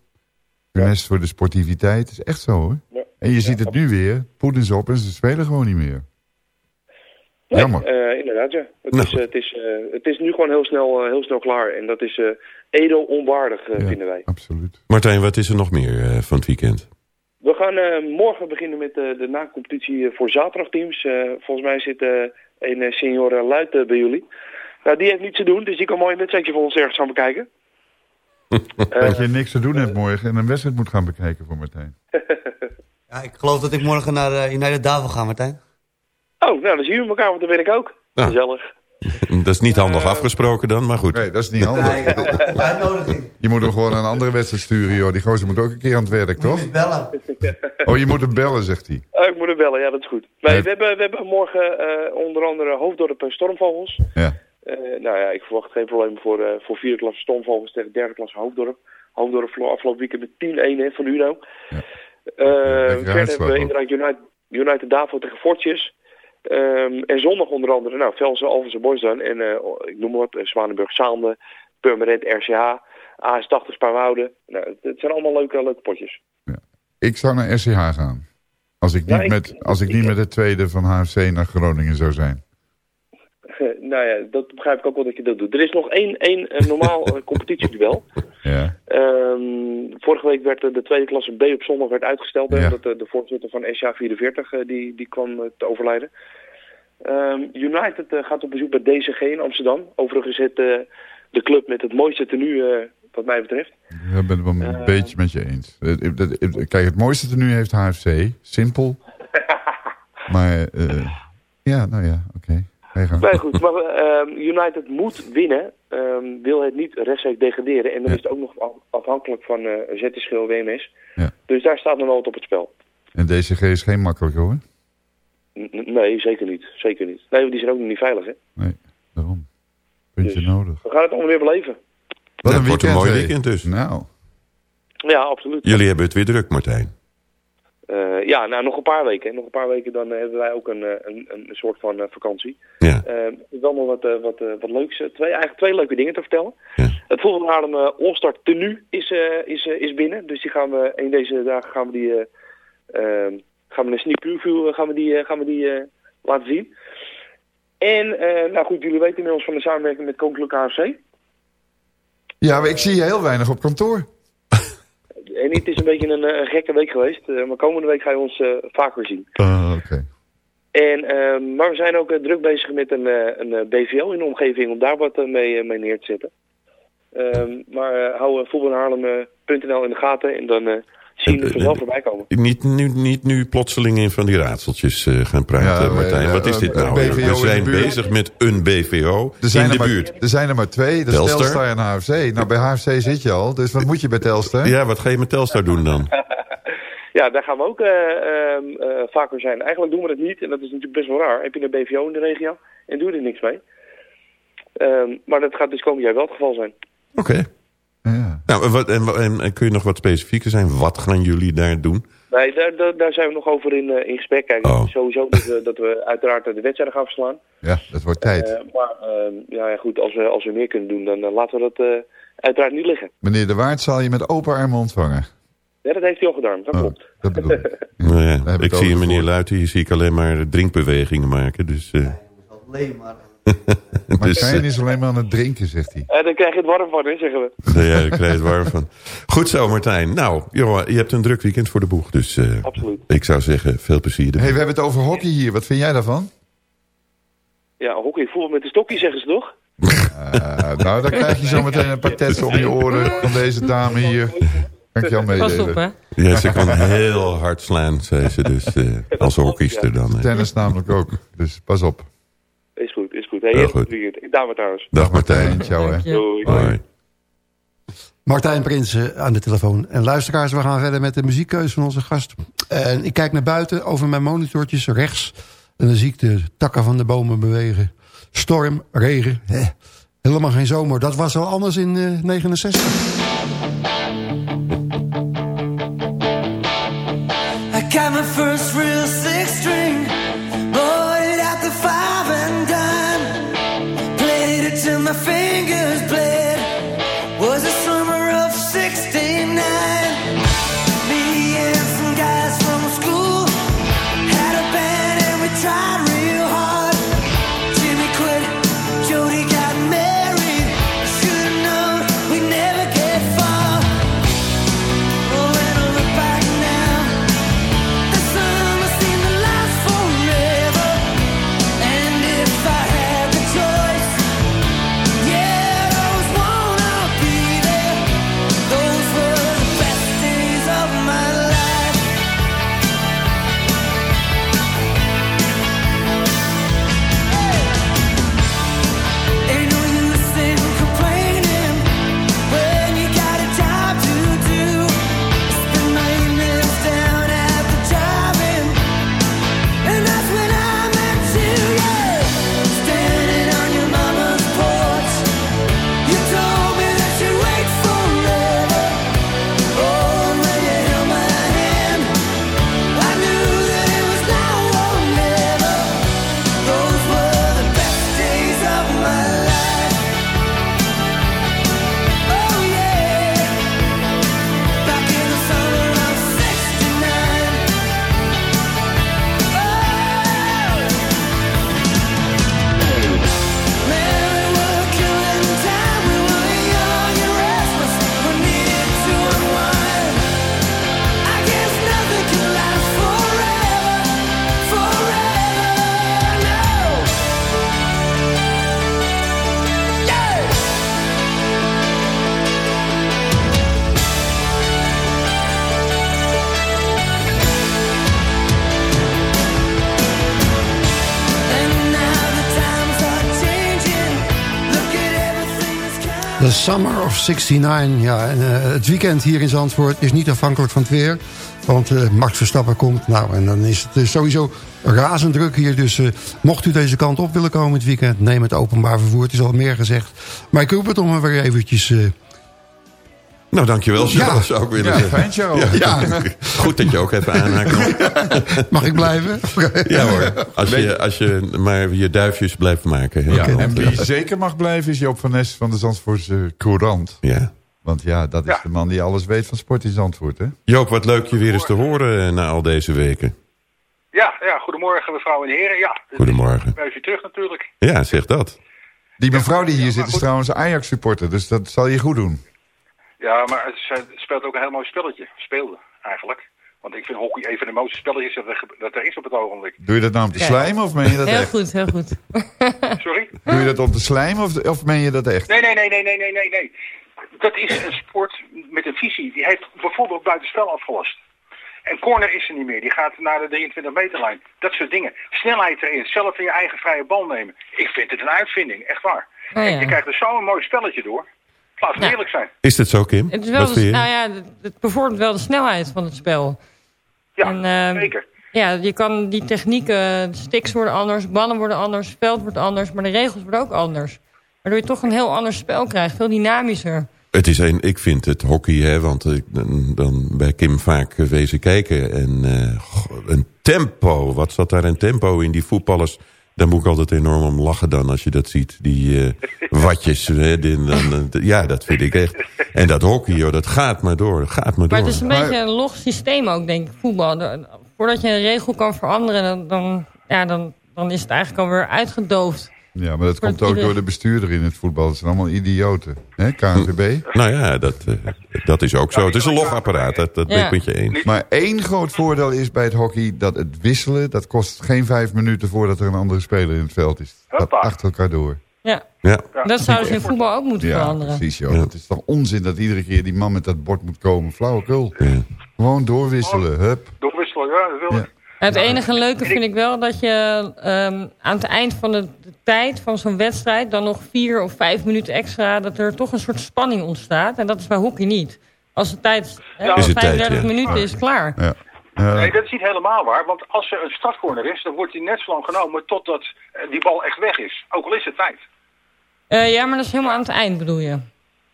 Speaker 5: Funest voor de sportiviteit. Het is echt zo, hoor.
Speaker 10: Ja.
Speaker 5: En je ziet het nu weer. Poedens op en ze spelen gewoon niet meer.
Speaker 10: Nee,
Speaker 5: Jammer.
Speaker 10: eh, inderdaad, ja. Het,
Speaker 4: Nou.
Speaker 10: is, eh, het, is, eh, het is nu gewoon heel snel, heel snel klaar. En dat is eh Edo onwaardig,
Speaker 5: Ja,
Speaker 10: vinden wij.
Speaker 5: absoluut.
Speaker 4: Martijn, wat is er nog meer eh, van het weekend?
Speaker 10: We gaan eh, morgen beginnen met de na-competitie voor zaterdagteams. Eh, volgens mij zit een senior eh, Luit eh, bij jullie. Nou, die heeft niets te doen, dus die kan mooi een wedstrijdje voor ons ergens gaan bekijken. Eh,
Speaker 5: dat je niks te doen hebt morgen en een wedstrijd moet gaan bekijken voor Martijn.
Speaker 11: Ja, ik geloof dat ik morgen naar uh, United Davo ga, Martijn.
Speaker 10: Oh, nou dan zien we elkaar, want dan ben ik ook.
Speaker 4: Ja.
Speaker 10: Gezellig.
Speaker 4: Dat is niet handig afgesproken dan, maar goed.
Speaker 5: Nee, dat is niet handig. Je moet hem gewoon een andere wedstrijd sturen, joh. Die gozer moet ook een keer aan het werk, toch?
Speaker 12: bellen.
Speaker 5: Oh, je moet hem bellen, zegt hij.
Speaker 10: Oh, ik moet hem bellen, ja, dat is goed. Nee,
Speaker 5: Nee.
Speaker 10: we, hebben, we hebben morgen eh, onder andere Hoofddorp en Stormvogels.
Speaker 5: Ja.
Speaker 10: Eh, nou ja, ik verwacht geen probleem voor, eh, voor vierde klasse Stormvogels tegen derde klasse Hoofddorp. Hoofddorp verloor afgelopen weekend met 10-1 hè, van Uno. Eh, verder hebben we inderdaad United, United Davo tegen Fortjes. Ehm, en zondag onder andere, nou, Velsen, Alphense Boys dan. En ik noem maar wat, Zwanenburg, Zaande, Purmerend, RCH, AS80 Spaarwouden. Nou, het, het zijn allemaal leuke, leuke potjes.
Speaker 5: Ik zou naar RCH gaan. Als ik niet,
Speaker 10: Ja, ik-
Speaker 5: met, als ik niet met het tweede van HFC naar Groningen zou zijn.
Speaker 10: Nou ja, dat begrijp ik ook wel dat je dat doet. Er is nog één, één eh, normaal eh, competitieduel.
Speaker 5: Ja.
Speaker 10: Ehm, vorige week werd eh, de tweede klasse B op zondag werd uitgesteld.
Speaker 5: Ja.
Speaker 10: omdat de, de voorzitter van SA 44 eh, die, die kwam eh, te overlijden. Ehm, United eh, gaat op bezoek bij DCG in Amsterdam. Overigens het, eh, de club met het mooiste tenue eh, wat mij betreft.
Speaker 5: Daar ben ik wel een beetje met je eens. Kijk, het mooiste tenue heeft HFC. Simpel. maar, eh, ja, nou ja, oké.
Speaker 10: Nee, goed. Maar ehm, United moet winnen. ehm, wil het niet rechtstreeks degraderen. En dan is het ook nog af- afhankelijk van eh zetteschil WMS.
Speaker 5: Ja.
Speaker 10: Dus daar staat nog wat op het spel.
Speaker 5: En DCG is geen makkelijk hoor.
Speaker 10: N- nee, zeker niet. Zeker niet. Nee, die zijn ook nog niet veilig, hè.
Speaker 5: Nee, daarom. Puntje nodig.
Speaker 10: We gaan het allemaal weer beleven.
Speaker 5: Wat
Speaker 4: Ja,
Speaker 5: een
Speaker 4: het wordt een mooi weekend dus.
Speaker 5: Nou,
Speaker 10: Ja, absoluut.
Speaker 4: Jullie hebben het weer druk, Martijn.
Speaker 10: Eh, ja, nou, nog een paar weken. Nog een paar weken dan eh, hebben wij ook een, eh, een, een soort van vakantie.
Speaker 4: Ja.
Speaker 10: Wel nog wat, wat, wat leuks. twee, eigenlijk twee leuke dingen te vertellen. Het volgende Haarlem eh, All-Star tenue is, eh, is, eh, is binnen. Dus die gaan we in deze dagen gaan we die, eh, eh, gaan we een sneak preview gaan we die, gaan we die eh, laten zien. En, eh, nou goed, jullie weten inmiddels van de samenwerking met Koninklijke AFC.
Speaker 5: ja, maar ik zie je heel weinig op kantoor.
Speaker 10: En het is een beetje een, eh, een gekke week geweest. eh, maar komende week ga je ons eh, vaker zien.
Speaker 5: Ah, oké.
Speaker 10: En, ehm, maar we zijn ook eh, druk bezig met een, eh, een eh, BVO in de omgeving om daar wat eh, mee, eh, mee neer te zetten. Ehm, maar uh, hou uh, voetbalhaarlem.nl in de gaten en dan uh, zie je het vanzelf voorbij komen.
Speaker 4: Niet nu, niet nu plotseling in van die raadseltjes uh, gaan praten,
Speaker 5: Ja,
Speaker 4: Martijn.
Speaker 5: eh,
Speaker 4: Wat is dit nou? We zijn bezig met een BVO
Speaker 5: Er zijn,
Speaker 4: in
Speaker 5: er
Speaker 4: de
Speaker 5: maar,
Speaker 4: buurt.
Speaker 5: er zijn er maar twee. Dat is
Speaker 4: Telstar.
Speaker 5: Telstar en HFC. Nou, bij HFC zit je al. Dus wat moet je bij Telstar?
Speaker 4: Ja, wat ga je met Telstar doen dan?
Speaker 10: Ja, daar gaan we ook uh, uh, vaker zijn. Eigenlijk doen we het niet, en dat is natuurlijk best wel raar. Heb je een BVO in de regio en doe je er niks mee. Um, maar dat gaat dus komend jaar wel het geval zijn.
Speaker 4: Oké. Okay.
Speaker 5: Ja.
Speaker 4: Nou, wat, en, en, en, kun je nog wat specifieker zijn? Wat gaan jullie daar doen?
Speaker 10: Nee, daar, daar, daar zijn we nog over in, uh, in gesprek. Kijk, oh. sowieso dat we, dat we uiteraard de wedstrijden gaan verslaan.
Speaker 5: Ja, dat wordt tijd.
Speaker 10: Uh, maar ja, goed, als we, als we meer kunnen doen, dan laten we dat uh, uiteraard niet liggen.
Speaker 5: Meneer De Waard zal je met open armen ontvangen.
Speaker 10: Ja, dat heeft hij al gedaan, dat oh, klopt.
Speaker 5: Dat bedoel ik.
Speaker 4: Nou ja, ik zie meneer Luiten, hier zie ik alleen maar drinkbewegingen maken. Dus, uh...
Speaker 12: alleen maar...
Speaker 5: maar dus, Martijn is alleen maar aan het drinken, zegt hij.
Speaker 10: Uh, dan krijg je het warm van, hè, zeggen we.
Speaker 4: Ja, daar krijg je het warm van. Goed zo, Martijn. Nou, joh, je hebt een druk weekend voor de boeg. Dus uh,
Speaker 10: Absoluut.
Speaker 4: ik zou zeggen, veel plezier.
Speaker 5: hey, we hebben het over hockey hier. Wat vind jij daarvan?
Speaker 10: Ja, hockey voetbal met de stokje, zeggen ze toch?
Speaker 5: Uh, nou, dan krijg je zo meteen een paar testen om je oren van deze dame hier. Kan ik jou meedelen.
Speaker 3: Pas op, hè?
Speaker 4: Ja, ze kan heel hard slaan, zei ze dus. Uh, als hockeyster dan.
Speaker 5: Tennis namelijk ook, dus pas op.
Speaker 10: Is goed, goed. Heel goed. Ik dame trouwens.
Speaker 4: Dag Martijn.
Speaker 5: Ciao, hè.
Speaker 10: Doei.
Speaker 4: Hoi.
Speaker 13: Martijn Prinsen aan de telefoon. En luisteraars, we gaan verder met de muziekkeus van onze gast. En ik kijk naar buiten over mijn monitortjes rechts. En dan zie ik de takken van de bomen bewegen. Storm, regen. Eh, helemaal geen zomer. Dat was al anders in uh, 69.
Speaker 7: I got my first 69.
Speaker 6: Ja, eh, het weekend hier in Zandvoort is niet afhankelijk van het weer. Want eh, Max Verstappen komt. Nou, en dan is het eh, sowieso razend druk hier. Dus mocht u deze kant op willen komen het weekend... neem het openbaar vervoer. Het is al meer gezegd. Maar ik hoop het om er weer eventjes...
Speaker 4: Nou, dankjewel,
Speaker 6: Ja.
Speaker 4: zou ik willen
Speaker 6: Ja,
Speaker 4: zeggen.
Speaker 6: fijn, Charles. Ja.
Speaker 4: Goed dat je ook even aanhaakt.
Speaker 6: Mag ik blijven?
Speaker 4: Ja hoor, als je, als je maar je duifjes blijft maken. hè.
Speaker 5: Ja, en wie zeker mag blijven is Joop van Nes van de Zandvoortse Courant.
Speaker 4: Ja.
Speaker 5: Want ja, dat is de man die alles weet van sport in Zandvoort, hè?
Speaker 4: Joop, wat leuk je weer eens te horen eh, na al deze weken.
Speaker 11: Ja, ja, goedemorgen mevrouw en heren. Ja,
Speaker 4: Goedemorgen.
Speaker 11: ben even terug natuurlijk.
Speaker 4: Ja, zeg dat.
Speaker 5: Die mevrouw die hier zit is trouwens Ajax-supporter, dus dat zal je goed doen.
Speaker 11: Ja, maar het, is- het speelt ook een heel mooi spelletje. Speelde, eigenlijk. Want ik vind hockey een van de mooiste spelletjes dat er, dat er is op het ogenblik.
Speaker 5: Doe je dat nou om te slijmen of meen je dat
Speaker 3: Heel
Speaker 5: echt?
Speaker 3: goed, heel goed.
Speaker 11: Sorry?
Speaker 5: Doe je dat om te slijmen of, of meen je dat echt?
Speaker 11: Nee, nee, nee, nee, nee, nee, nee, nee. Dat is een sport met een visie. Die heeft bijvoorbeeld buitenspel afgelast. En corner is er niet meer. Die gaat naar de 23 meterlijn. Dat soort dingen. Snelheid erin. Zelf in je eigen vrije bal nemen. Ik vind het een uitvinding. Echt waar.
Speaker 3: Oh, ja.
Speaker 11: Je krijgt er zo'n mooi spelletje door. Laat het
Speaker 3: Ja.
Speaker 11: eerlijk zijn.
Speaker 4: Is dat zo, Kim?
Speaker 3: Het, is wel
Speaker 4: Wat
Speaker 3: de,
Speaker 4: vind je?
Speaker 3: nou ja, het, bevordert wel de snelheid van het spel.
Speaker 11: Ja,
Speaker 3: en, ehm,
Speaker 11: zeker.
Speaker 3: Ja, je kan die technieken, sticks worden anders, ballen worden anders, veld wordt anders, maar de regels worden ook anders. Waardoor je toch een heel ander spel krijgt, veel dynamischer.
Speaker 4: Het is een, ik vind het hockey, hè, want ik dan, dan bij Kim vaak eh, wezen kijken. En eh, een tempo, wat zat daar een tempo in die voetballers? Daar moet ik altijd enorm om lachen dan als je dat ziet. Die eh, watjes, hè, die, dan, ja, dat vind ik echt. En dat hockey, joh, dat gaat maar door, gaat maar door.
Speaker 3: Maar het is een beetje een log systeem ook, denk ik, voetbal. Voordat je een regel kan veranderen, dan, dan, ja, dan, dan is het eigenlijk alweer uitgedoofd.
Speaker 5: Ja, maar dat komt ook
Speaker 3: ieder-
Speaker 5: door de bestuurder in het voetbal. Dat zijn allemaal idioten. Hè, KNVB?
Speaker 4: Nou ja, dat, eh, dat is ook zo. Het is een logapparaat, dat, dat ben ik
Speaker 5: Ja.
Speaker 4: met je eens.
Speaker 5: Maar één groot voordeel is bij het hockey dat het wisselen... dat kost geen vijf minuten voordat er een andere speler in het veld is. Gaat achter elkaar door.
Speaker 3: Ja.
Speaker 4: Ja.
Speaker 3: Dat zou ze in voetbal ook moeten
Speaker 5: Ja,
Speaker 3: veranderen.
Speaker 5: precies joh. Het is toch onzin dat iedere keer die man met dat bord moet komen. Flauwekul. Gewoon doorwisselen. Hup.
Speaker 11: Doorwisselen, ja, dat wil ik.
Speaker 3: Het enige leuke vind ik wel dat je ehm, aan het eind van de, de tijd van zo'n wedstrijd... dan nog vier of vijf minuten extra... dat er toch een soort spanning ontstaat. En dat is bij hockey niet. Als de tijd hè,
Speaker 11: Ja,
Speaker 3: als
Speaker 11: is het tijd,
Speaker 3: 35
Speaker 11: ja.
Speaker 3: minuten is klaar.
Speaker 5: Ja.
Speaker 11: Nee, dat is niet helemaal waar. Want als er een startcorner is, dan wordt die net zo lang genomen totdat eh, die bal echt weg is. Ook al is het tijd.
Speaker 3: Eh, ja, maar dat is helemaal aan het eind bedoel je.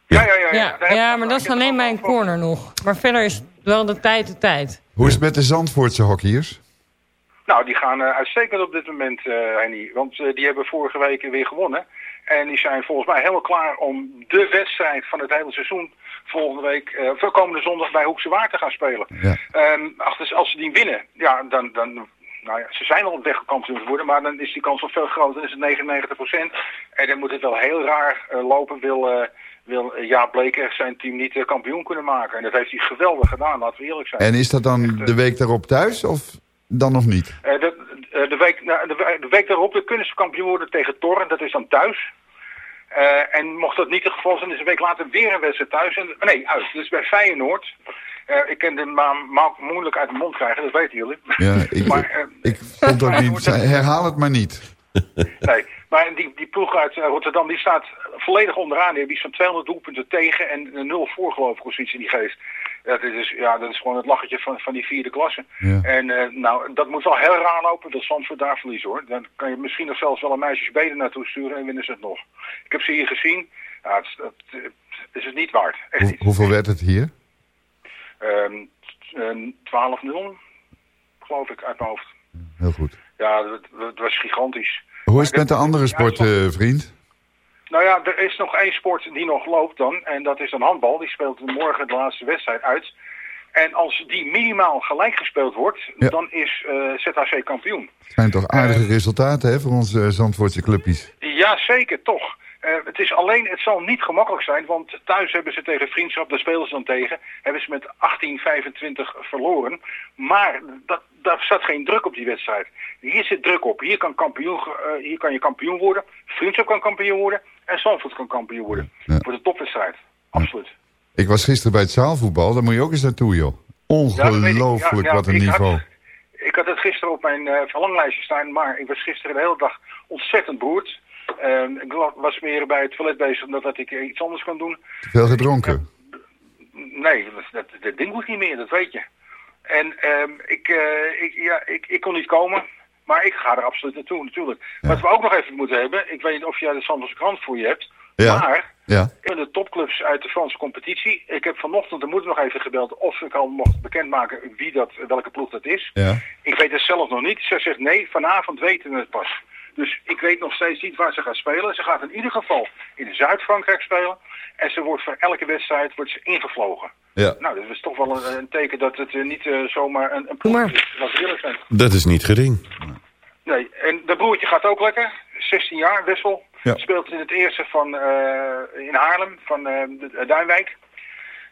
Speaker 11: Ja, ja, ja. ja.
Speaker 3: Ja maar dat is alleen bij een corner nog. Maar verder is wel de tijd de tijd.
Speaker 5: Hoe is het met de Zandvoortse hockeyers?
Speaker 11: Nou, die gaan eh, uitstekend op dit moment, eh Henny. Want eh, die hebben vorige week weer gewonnen. En die zijn volgens mij helemaal klaar om de wedstrijd van het hele seizoen volgende week, eh, komende zondag bij Hoekse Waard te gaan spelen.
Speaker 5: Ja.
Speaker 11: Ehm, ach, dus als ze die winnen, ja, dan, dan, nou ja, ze zijn al weggekampioen geworden, maar dan is die kans nog veel groter. Dan is het 99% En dan moet het wel heel raar eh, lopen, wil, eh wil eh, Jaap Bleker zijn team niet eh, kampioen kunnen maken. En dat heeft hij geweldig gedaan, laten we eerlijk zijn.
Speaker 5: En is dat dan de week daarop thuis of dan nog niet?
Speaker 11: Eh, de, de, de week, nou, de, we- de week daarop kunnen ze kampioen worden tegen Torren. Dat is dan thuis. Eh, en mocht dat niet het geval zijn, is een week later weer een wedstrijd thuis. En, nee, uit. Dus bij Feyenoord. Eh, ik kan de naam moeilijk uit de mond krijgen, dat weten jullie.
Speaker 5: Ja, ik,
Speaker 11: maar, eh,
Speaker 5: ik vond ook niet... Herhaal het maar niet.
Speaker 11: nee, maar die, die ploeg uit eh, Rotterdam die staat volledig onderaan. Die iets van 200 doelpunten tegen en een nul voor geloof ik of zoiets in die geest. Dat is, dus- ja, dat is gewoon het lachertje van, van die vierde klasse.
Speaker 5: Ja.
Speaker 11: En eh, nou, dat moet wel heel raar lopen dat Zandvoort daar verliest hoor. Dan kan je misschien nog zelfs wel een meisjesbeden naartoe sturen en winnen ze het nog. Ik heb ze hier gezien. Ja, het, is- het, het is het niet waard. Echt
Speaker 5: Hoe-
Speaker 11: niet.
Speaker 5: hoeveel werd het hier?
Speaker 11: Ehm, een 12-0 geloof ik uit mijn hoofd.
Speaker 5: Heel goed.
Speaker 11: Ja, het, was gigantisch.
Speaker 5: Hoe is het met de andere sport, eh, vriend?
Speaker 11: Nou ja, er is nog één sport die nog loopt dan. En dat is dan handbal. Die speelt morgen de laatste wedstrijd uit. En als die minimaal gelijk gespeeld wordt,
Speaker 5: Ja.
Speaker 11: dan is eh ZHC kampioen.
Speaker 5: Het zijn toch aardige resultaten hè, voor onze eh, Zandvoortse clubjes.
Speaker 11: Ja, zeker, toch. Eh, het is alleen, het zal niet gemakkelijk zijn, want thuis hebben ze tegen Vriendschap, daar spelen ze dan tegen, hebben ze met 18-25 verloren. Maar dat, daar staat geen druk op die wedstrijd. Hier zit druk op. Hier kan, kampioen, eh, hier kan je kampioen worden, Vriendschap kan kampioen worden en Zandvoort kan kampioen worden. Voor de topwedstrijd, absoluut.
Speaker 5: Ik was gisteren bij het zaalvoetbal, daar moet je ook eens naartoe, joh. Ongelooflijk,
Speaker 11: Ja,
Speaker 5: wat een
Speaker 11: had-
Speaker 5: niveau.
Speaker 11: Ik had het gisteren op mijn eh, verlanglijstje staan, maar ik was gisteren de hele dag ontzettend beroerd. Ehm, ik was meer bij het toilet bezig omdat dat ik iets anders kan doen.
Speaker 5: Te veel gedronken.
Speaker 11: Nee, dat, dat, ding hoeft niet meer, dat weet je. En ehm, ik, eh, ik, ja, ik, ik kon niet komen, maar ik ga er absoluut naartoe, natuurlijk. Wat we ook nog even moeten hebben, ik weet niet of jij de Zandvoortse krant voor je hebt,
Speaker 5: Ja.
Speaker 11: maar
Speaker 5: Ja.
Speaker 11: in de topclubs uit de Franse competitie, ik heb vanochtend de moeder nog even gebeld of ik al mocht bekendmaken wie dat, welke ploeg dat is.
Speaker 5: Ja.
Speaker 11: Ik weet het zelf nog niet. Ze zegt nee, vanavond weten we het pas. Dus ik weet nog steeds niet waar ze gaat spelen. Ze gaat in ieder geval in Zuid-Frankrijk spelen. En ze wordt voor elke wedstrijd wordt ze ingevlogen.
Speaker 5: Ja.
Speaker 11: Nou, dat is toch wel een, een teken dat het eh, niet eh, zomaar een, een ploeg is. Eerlijk zijn.
Speaker 4: Dat is niet gering.
Speaker 11: Nee, en dat broertje gaat ook lekker. 16 jaar, Wessel.
Speaker 4: Ja.
Speaker 11: Speelt in het eerste van, eh, in Haarlem, van eh, de- de Duinwijk.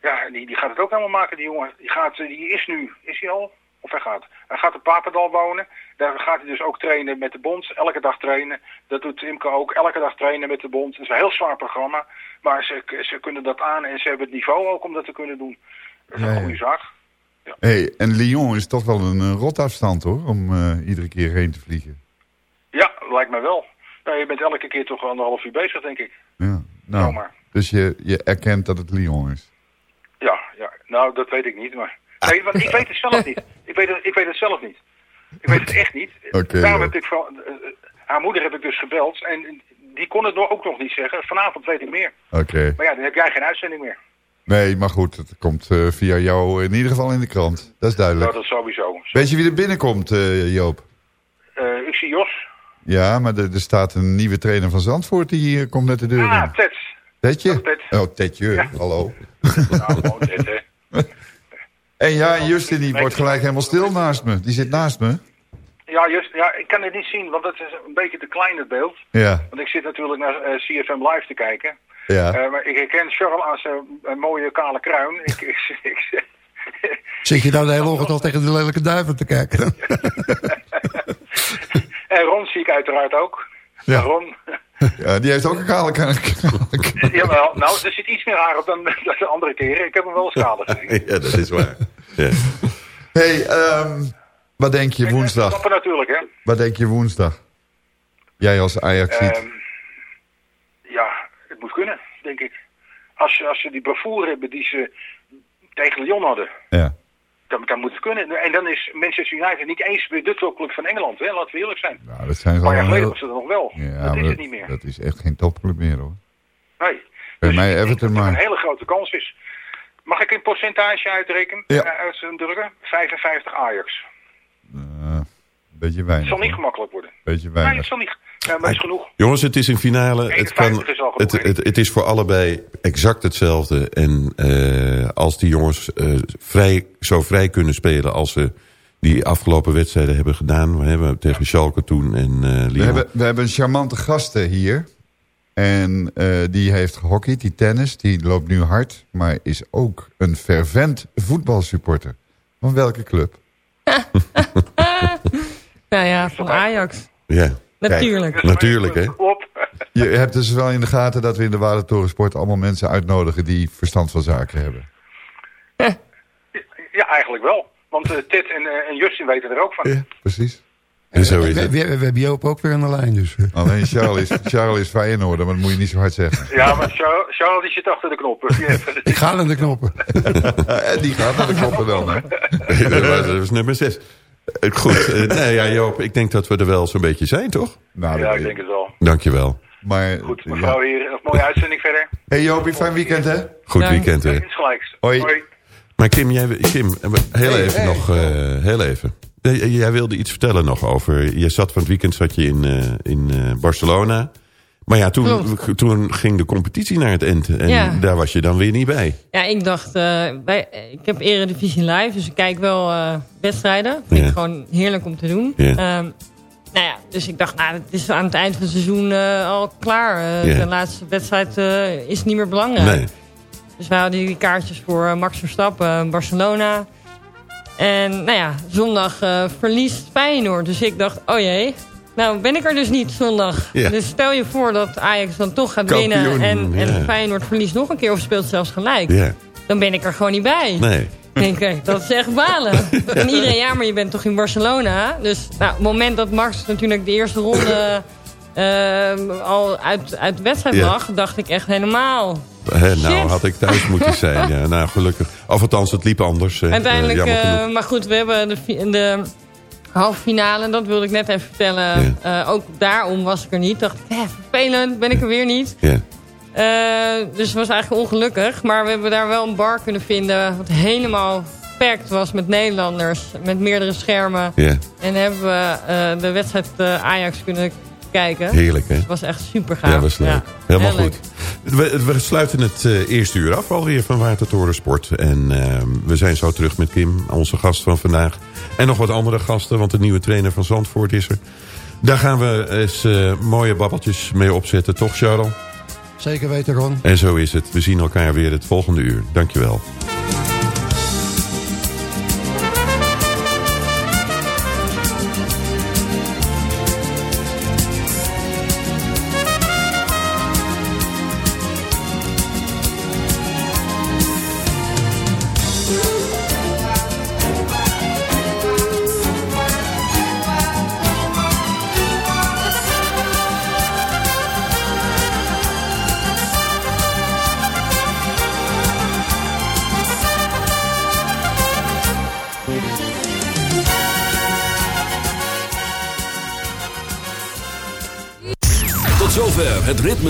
Speaker 11: Ja, die, die gaat het ook helemaal maken, die jongen. Die, gaat, die is nu, is hij al? Of hij gaat? Hij gaat op Papendal wonen. Daar gaat hij dus ook trainen met de bond. Elke dag trainen. Dat doet Imke ook. Elke dag trainen met de bond. Het is een heel zwaar programma. Maar ze, ze kunnen dat aan en ze hebben het niveau ook om dat te kunnen doen. Dat is
Speaker 5: Ja,
Speaker 11: een
Speaker 5: ja.
Speaker 11: goede zaak.
Speaker 5: Hey, en Lyon is toch wel een rotafstand hoor, om eh, iedere keer heen te vliegen.
Speaker 11: Ja, lijkt me wel. Nou, je bent elke keer toch anderhalf uur bezig, denk ik.
Speaker 5: Ja. Nou, dus je, je erkent dat het Lyon is.
Speaker 11: Ja, ja, nou dat weet ik niet, maar... Nee, want ik weet het zelf niet. Ik weet het, ik weet het zelf niet. Ik weet het echt niet. Daarom heb ik van... eh, eh, haar moeder heb ik dus gebeld en die kon het ook nog niet zeggen. Vanavond weet ik meer.
Speaker 5: Oké.
Speaker 11: Maar ja, dan heb jij geen uitzending meer.
Speaker 5: Nee, maar goed, het komt eh, via jou in ieder geval in de krant. Dat is duidelijk.
Speaker 11: Nou, dat sowieso.
Speaker 5: Weet je wie er binnenkomt, Joop?
Speaker 11: Ik zie Jos.
Speaker 5: Ja, maar er, er staat een nieuwe trainer van Zandvoort die hier komt net de deur
Speaker 11: Ah,
Speaker 5: in.
Speaker 11: Ted.
Speaker 5: Tetje? Oh, Tetje, hallo.
Speaker 11: Nou, gewoon Ted, hè.
Speaker 5: En ja, en Justin die wordt gelijk helemaal stil naast me. Die zit naast me.
Speaker 11: Ja, just, ja, ik kan het niet zien, want het is een beetje te klein het beeld.
Speaker 5: Ja,
Speaker 11: Want ik zit natuurlijk naar eh, CFM Live te kijken.
Speaker 5: ja.
Speaker 11: Eh, maar ik herken Charles aan zijn eh, mooie kale kruin. Ik, ik, ik,
Speaker 6: Zit je nou de hele ochtend al tegen de lelijke duiven te kijken?
Speaker 11: en Ron zie ik uiteraard ook.
Speaker 5: Ja.
Speaker 11: Ron.
Speaker 5: Ja, die heeft ook een kale kale
Speaker 11: Jawel, nou, er zit iets meer haar op dan, dan de andere keren. Ik heb hem wel eens schade gezien.
Speaker 4: Ja, dat is waar. Ja.
Speaker 5: hey, ehm, wat denk je woensdag?
Speaker 11: Snappen natuurlijk, hè.
Speaker 5: Wat denk je woensdag? Jij als Ajax ziet.
Speaker 11: Ehm, ja, het moet kunnen, denk ik. Als, ze- als ze die bravoure hebben die ze tegen Lyon hadden,
Speaker 5: Ja.
Speaker 11: Dan moet kunnen. En dan is Manchester United niet eens weer de topclub van Engeland, hè. Laten we eerlijk zijn.
Speaker 5: Nou, dat zijn
Speaker 11: Een paar jaar
Speaker 5: gewoon
Speaker 11: geleden
Speaker 5: heel...
Speaker 11: was het er nog wel.
Speaker 5: Ja,
Speaker 11: dat is
Speaker 5: maar
Speaker 11: het niet meer.
Speaker 5: Dat is echt geen topclub meer hoor.
Speaker 11: Nee.
Speaker 5: Bij
Speaker 11: Dus
Speaker 5: mij Everton
Speaker 11: dat er een
Speaker 5: maar.
Speaker 11: hele grote kans is. Mag ik een percentage uitrekenen?
Speaker 5: Ja.
Speaker 11: Eh, Uitdrukken? 55 Ajax.
Speaker 5: Eh, beetje
Speaker 11: Het zal niet gemakkelijk worden.
Speaker 5: Beetje
Speaker 11: Nee,
Speaker 5: weinig.
Speaker 11: het zal niet. Ja, maar is genoeg.
Speaker 4: Jongens, het is een finale. Het,
Speaker 11: 51
Speaker 4: kan,
Speaker 11: is al
Speaker 4: het, het, het is voor allebei exact hetzelfde. En eh, als die jongens eh, vrij, zo vrij kunnen spelen als ze die afgelopen wedstrijden hebben gedaan. We hebben tegen Schalke toen en eh Lyon.
Speaker 5: We hebben, we hebben een charmante gasten hier. En eh, die heeft gehockeyd, die tennis, die loopt nu hard. Maar is ook een fervent voetbalsupporter. Van welke club?
Speaker 3: Nou ja, van Ajax.
Speaker 4: Ja.
Speaker 3: Natuurlijk.
Speaker 4: Kijk, natuurlijk, hè?
Speaker 11: Klopt.
Speaker 5: Je hebt dus wel in de gaten dat we in de Waardetoren Sport... allemaal mensen uitnodigen die verstand van zaken hebben.
Speaker 11: Ja, eigenlijk wel. Want eh, Ted en, eh, en Justin weten er ook van.
Speaker 5: Ja, precies.
Speaker 4: En zo
Speaker 6: we,
Speaker 4: is het.
Speaker 6: we, we hebben Joop ook weer aan de lijn. Dus. eh.
Speaker 5: Alleen Charles is, Charles is Feyenoord, maar dat moet je niet zo hard zeggen.
Speaker 11: Ja, maar Charles, Charles die zit achter de knoppen. Die heeft-
Speaker 6: Ik ga aan de knoppen.
Speaker 5: en die gaat naar de knoppen wel, hè?
Speaker 4: dat, was, dat was nummer 6. Goed, eh, nee, ja, Joop, ik denk dat we er wel zo'n beetje zijn, toch?
Speaker 5: Nou,
Speaker 11: ja, ik denk het wel.
Speaker 4: Dankjewel.
Speaker 5: Maar,
Speaker 11: Goed, mevrouw hier. Nog mooie uitzending verder.
Speaker 5: Hey Joopie, fijn weekend, hè?
Speaker 4: Goed
Speaker 3: Ja.
Speaker 4: weekend, hè?
Speaker 11: Gelijks.
Speaker 5: Hoi.
Speaker 4: Maar Kim, jij, Kim heel
Speaker 5: Hey,
Speaker 4: even
Speaker 5: hey.
Speaker 4: nog, eh, heel even. Eh, Jij wilde iets vertellen nog over, je zat van het weekend zat je in, eh, in eh, Barcelona. Maar ja, toen, toen ging de competitie naar het eind. En
Speaker 3: Ja.
Speaker 4: daar was je dan weer niet bij.
Speaker 3: Ja, ik dacht, eh, bij, ik heb Eredivisie live, dus ik kijk wel eh, wedstrijden. Vind
Speaker 4: Ja.
Speaker 3: ik gewoon heerlijk om te doen.
Speaker 4: Ja.
Speaker 3: Ehm, nou ja, dus ik dacht, nou, het is aan het eind van het seizoen eh, al klaar. De laatste wedstrijd is niet meer belangrijk.
Speaker 4: Nee.
Speaker 3: Dus wij hadden die kaartjes voor Max Verstappen, Barcelona. En nou ja, zondag verliest Feyenoord. Dus ik dacht, oh jee, nou ben ik er dus niet zondag.
Speaker 4: Ja.
Speaker 3: Dus stel je voor dat Ajax dan toch gaat
Speaker 4: Kampioen,
Speaker 3: winnen... en, en
Speaker 4: ja.
Speaker 3: Feyenoord verliest nog een keer of speelt zelfs gelijk.
Speaker 4: Ja,
Speaker 3: Dan ben ik er gewoon niet bij.
Speaker 4: nee.
Speaker 3: Denk ik, dat is echt balen. En iedereen, ja, maar je bent toch in Barcelona? Dus nou, op het moment dat Max natuurlijk de eerste ronde ehm, al uit, uit de wedstrijd lag, dacht ik echt helemaal...
Speaker 4: Hè, nou, had ik thuis moeten zijn. Ja, nou, gelukkig. Of althans, het liep anders.
Speaker 3: Uiteindelijk,
Speaker 4: Eh,
Speaker 3: eh, maar goed, we hebben de, de halve finale, dat wilde ik net even vertellen. Eh, ook daarom was ik er niet. Dacht ik, vervelend, ben ik er weer niet.
Speaker 4: Ja.
Speaker 3: Eh, dus het was eigenlijk ongelukkig. Maar we hebben daar wel een bar kunnen vinden wat helemaal packed was met Nederlanders. Met meerdere schermen.
Speaker 4: Ja.
Speaker 3: En hebben we eh, de wedstrijd Ajax kunnen kijken.
Speaker 4: Heerlijk, hè?
Speaker 3: Het was echt super gaaf.
Speaker 4: Ja, was leuk.
Speaker 3: Ja,
Speaker 4: Helemaal goed. We, we sluiten het eh, eerste uur af alweer van Watertoren Sport. En eh, we zijn zo terug met Kim, onze gast van vandaag. En nog wat andere gasten, want de nieuwe trainer van Zandvoort is er. Daar gaan we eens eh, mooie babbeltjes mee opzetten, toch Charles?
Speaker 6: Zeker weten, Ron.
Speaker 4: En zo is het. We zien elkaar weer het volgende uur. Dankjewel.